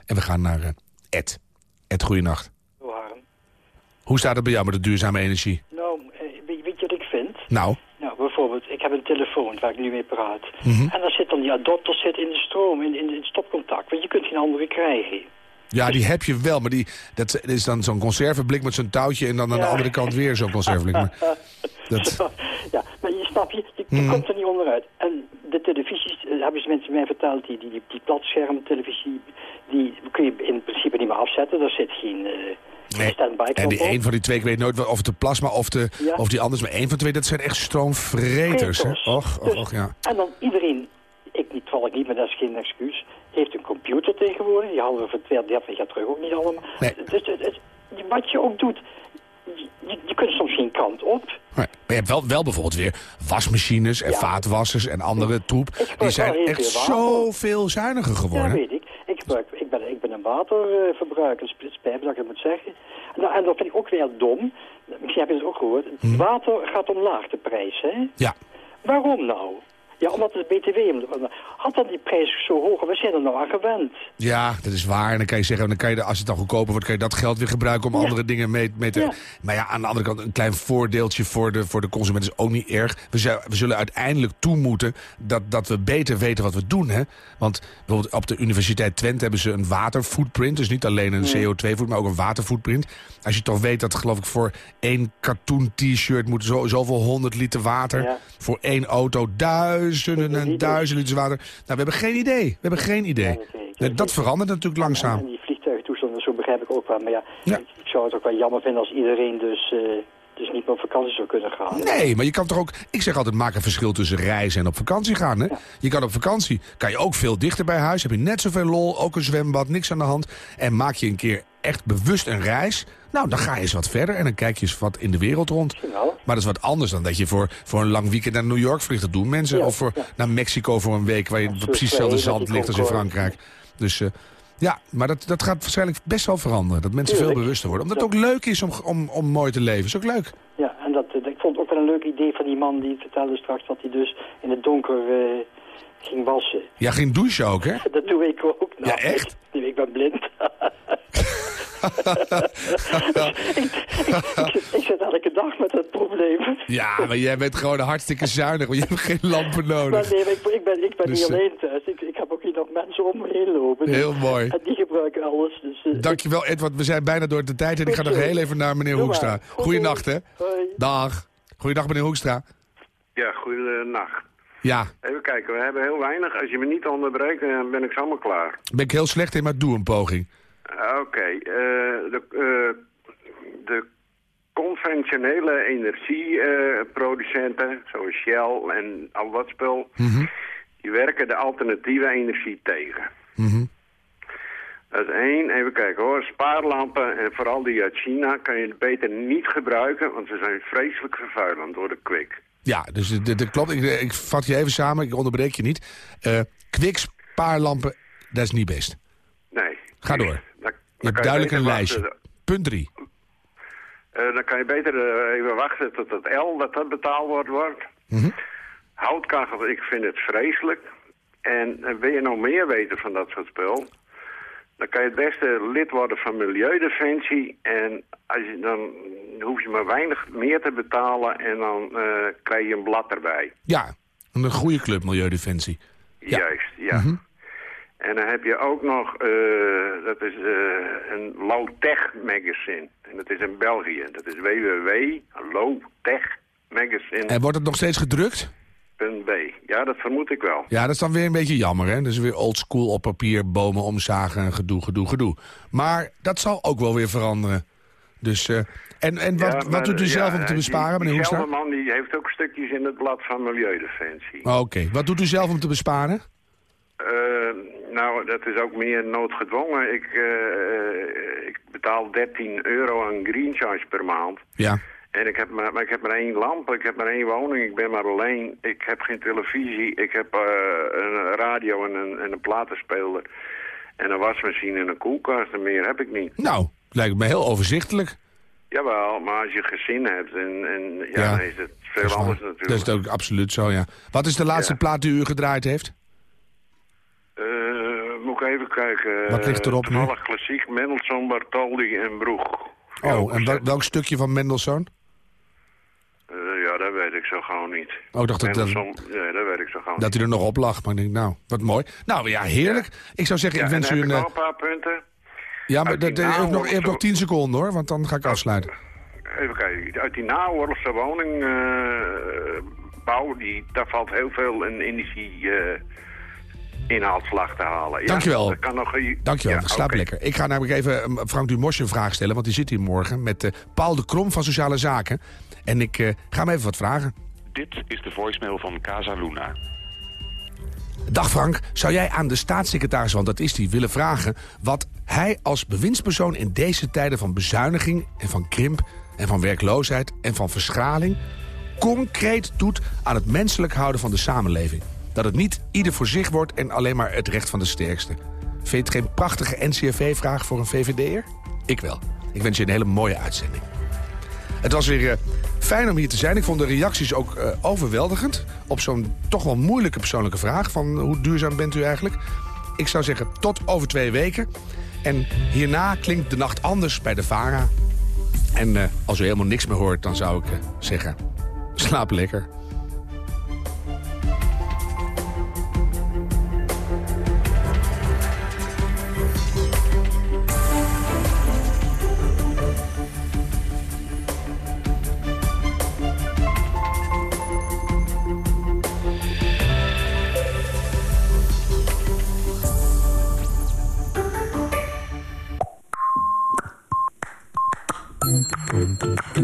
En we gaan naar uh, Ed. Ed, goeienacht. Hoe staat het bij jou met de duurzame energie? Nou, eh, weet, je wat ik vind? Nou? Nou, bijvoorbeeld, ik heb een telefoon waar ik nu mee praat. Mhm. En dan zit dan die adapter zit in de stroom, in, in, het stopcontact. Want je kunt geen andere krijgen. Ja, die heb je wel, maar die, dat is dan zo'n conserveblik met zo'n touwtje... en dan aan de andere kant weer zo'n conserveblik. dat... Ja, maar je snap je, je, mhm. komt er niet onderuit. En de televisies, eh, hebben ze mensen mij verteld, die, die, die, die platschermtelevisie... die kun je in principe niet meer afzetten. Daar zit geen... Uh, Nee. En die een van die twee, ik weet nooit of de plasma of, de, of die anders, maar één van de twee, dat zijn echt stroomvreters. Hè? Och, och, och, ja. En dan iedereen, ik niet, val ik niet, maar dat is geen excuus, heeft een computer tegenwoordig. Die hadden we voor 30 jaar terug ook niet allemaal. Nee. Dus het, wat je ook doet, je, je, kunt soms geen kant op. Maar je hebt wel, wel bijvoorbeeld weer wasmachines en vaatwassers en andere troep. Die zijn echt zoveel zuiniger geworden. Ja, weet gebruik, ik, ben, ik ben een waterverbruiker, spijt dat ik het moet zeggen. Nou, en dat vind ik ook weer dom. Misschien heb je het ook gehoord. Hm. Water gaat omlaag, de prijs, hè? Ja. Waarom nou? Ja, omdat het BTW... Had dan die prijs zo hoog? We zijn er nou aan gewend. Ja, dat is waar. En dan kan je zeggen, dan kan je, als het dan goedkoper wordt... kan je dat geld weer gebruiken om andere dingen mee, mee te... Maar ja, aan de andere kant, een klein voordeeltje voor de, voor de consument is ook niet erg. We, zijn, we zullen uiteindelijk toe moeten dat, dat we beter weten wat we doen. Hè? Want bijvoorbeeld op de Universiteit Twente hebben ze een waterfootprint. Dus niet alleen een CO2-footprint, maar ook een waterfootprint. Als je toch weet dat, geloof ik, voor één katoen t-shirt... moet zo, zoveel honderd liter water. Voor één auto duizenden en duizenden liter water. Nou, we hebben geen idee. We hebben geen idee. Dat verandert natuurlijk langzaam. En die vliegtuigtoestanden, zo begrijp ik ook wel. Maar ja, ik zou het ook wel jammer vinden als iedereen dus... eh, dus niet meer op vakantie zou kunnen gaan. Nee, maar je kan toch ook... Ik zeg altijd, maak een verschil tussen reizen en op vakantie gaan. Hè? Je kan op vakantie, kan je ook veel dichter bij huis. Heb je net zoveel lol, ook een zwembad, niks aan de hand. En maak je een keer echt bewust een reis... Nou, dan ga je eens wat verder en dan kijk je eens wat in de wereld rond. Maar dat is wat anders dan dat je voor, voor een lang weekend naar New York vliegt. Dat doen mensen. of voor, naar Mexico voor een week waar je precies hetzelfde zand ligt als in Frankrijk. Dus... Uh, ja, maar dat, dat gaat waarschijnlijk best wel veranderen. Dat mensen veel bewuster worden. Omdat het ook leuk is om, om, om mooi te leven. is ook leuk. Ja, en dat, ik vond het ook wel een leuk idee van die man die vertelde straks... dat hij dus in het donker uh, ging wassen. Ja, ging douchen ook, hè? Dat doe ik ook. Nou, ja, echt? Ik, ik ben blind. ik, ik, ik, zit elke dag met dat probleem. Ja, maar jij bent gewoon hartstikke zuinig, want je hebt geen lampen nodig. Maar nee, maar ik, ik ben, ik ben dus, niet alleen thuis. Ik, ik heb ook hier nog mensen om me heen lopen. Heel mooi. En die gebruiken alles. Dus, uh, Dankjewel Edward, we zijn bijna door de tijd en ik ga nog heel even naar meneer Hoekstra. Goeienacht, hè? Hoi. Dag. Goeiedag, meneer Hoekstra. Ja, goeienacht. Ja. Even kijken, we hebben heel weinig. Als je me niet onderbreekt, dan ben ik zomaar klaar. Ben ik heel slecht in, maar doe een poging. Oké, okay. uh, de, uh, de conventionele energieproducenten, zoals Shell en al dat spul, Mhm. mm -hmm. die werken de alternatieve energie tegen. Mm -hmm. Dat is één. Even kijken hoor. Spaarlampen en vooral die uit China kan je beter niet gebruiken, want ze zijn vreselijk vervuilend door de kwik. Ja, dus dat klopt. Ik, ik, vat je even samen, ik onderbreek je niet. Uh, kwik, spaarlampen, dat is niet best. Nee. Ga door. Je hebt duidelijk een lijstje. Wachten. Punt drie. Uh, dan kan je beter uh, even wachten tot het L, dat dat betaald wordt. wordt. Mm -hmm. Houtkachel, ik vind het vreselijk. En uh, wil je nog meer weten van dat soort spul... dan kan je het beste lid worden van Milieudefensie. En als je, dan hoef je maar weinig meer te betalen... en dan krijg je een blad erbij. Ja, een goede club, Milieudefensie. Ja. Juist, ja. Mm -hmm. En dan heb je ook nog, uh, dat is uh, een low-tech magazine. En dat is in België. Dat is www.lowtech magazine. En wordt het nog steeds gedrukt? .b. Ja, dat vermoed ik wel. Ja, dat is dan weer een beetje jammer, hè? Dat is weer old school op papier, bomen omzagen, gedoe, gedoe, gedoe. Maar dat zal ook wel weer veranderen. Dus, uh, en, en wat, ja, wat doet u ja, zelf om te besparen, die, meneer die Hoekstra? man die heeft ook stukjes in het blad van Milieudefensie. Oké, okay. wat doet u zelf om te besparen? Uh, nou, dat is ook meer noodgedwongen. Ik, uh, ik betaal 13 euro aan Green Charge per maand. Ja. En ik heb, maar, maar ik heb maar één lamp, ik heb maar één woning, ik ben maar alleen. Ik heb geen televisie, ik heb uh, een radio en een, en een platenspeler. En een wasmachine en een koelkast en meer heb ik niet. Nou, lijkt me heel overzichtelijk. Jawel, maar als je gezin hebt en, en ja, Ja, dan is het veel anders natuurlijk. dat is ook absoluut zo, ja. Wat is de laatste Ja. plaat die u gedraaid heeft? Eh, moet ik even kijken. Wat ligt erop nu? Klassiek, Mendelssohn, Bartholdy en Broeg. Oh, en wel- welk stukje van Mendelssohn? Eh, ja, dat weet ik zo gauw niet. Oh, ik dacht dat, dat, nee, dat weet ik zo gauw dat hij er nog op lag. Maar ik denk, nou, wat mooi. Nou ja, heerlijk. Ik zou zeggen, Ja, ik en wens u een... ik eh, nog een paar punten. Ja, maar dat- je hebt nog, 10 seconden hoor, want dan ga ik afsluiten. Even kijken, uit die naoorlogse woningbouw, die daar valt heel veel in energie eh inhaalslag te halen. Ja, Dankjewel. Dat kan nog, Dankjewel, Ja, slaap lekker. Ik ga namelijk even eh, Frank Dumosje een vraag stellen, want die zit hier morgen met eh, Paul de Krom van Sociale Zaken. En ik eh, ga hem even wat vragen. Dit is de voicemail van Casa Luna. Dag Frank, zou jij aan de staatssecretaris, want dat is die, willen vragen... wat hij als bewindspersoon in deze tijden van bezuiniging en van krimp... en van werkloosheid en van verschraling... concreet doet aan het menselijk houden van de samenleving? Dat het niet ieder voor zich wordt en alleen maar het recht van de sterkste. Vind je het geen prachtige NCRV-vraag voor een VVD'er? Ik wel. Ik wens je een hele mooie uitzending. Het was weer eh, Fijn om hier te zijn. Ik vond de reacties ook eh, overweldigend. Op zo'n toch wel moeilijke persoonlijke vraag. Van hoe duurzaam bent u eigenlijk? Ik zou zeggen tot over twee weken. En hierna klinkt de nacht anders bij de VARA. En eh, als u helemaal niks meer hoort, dan zou ik eh, zeggen... slaap lekker.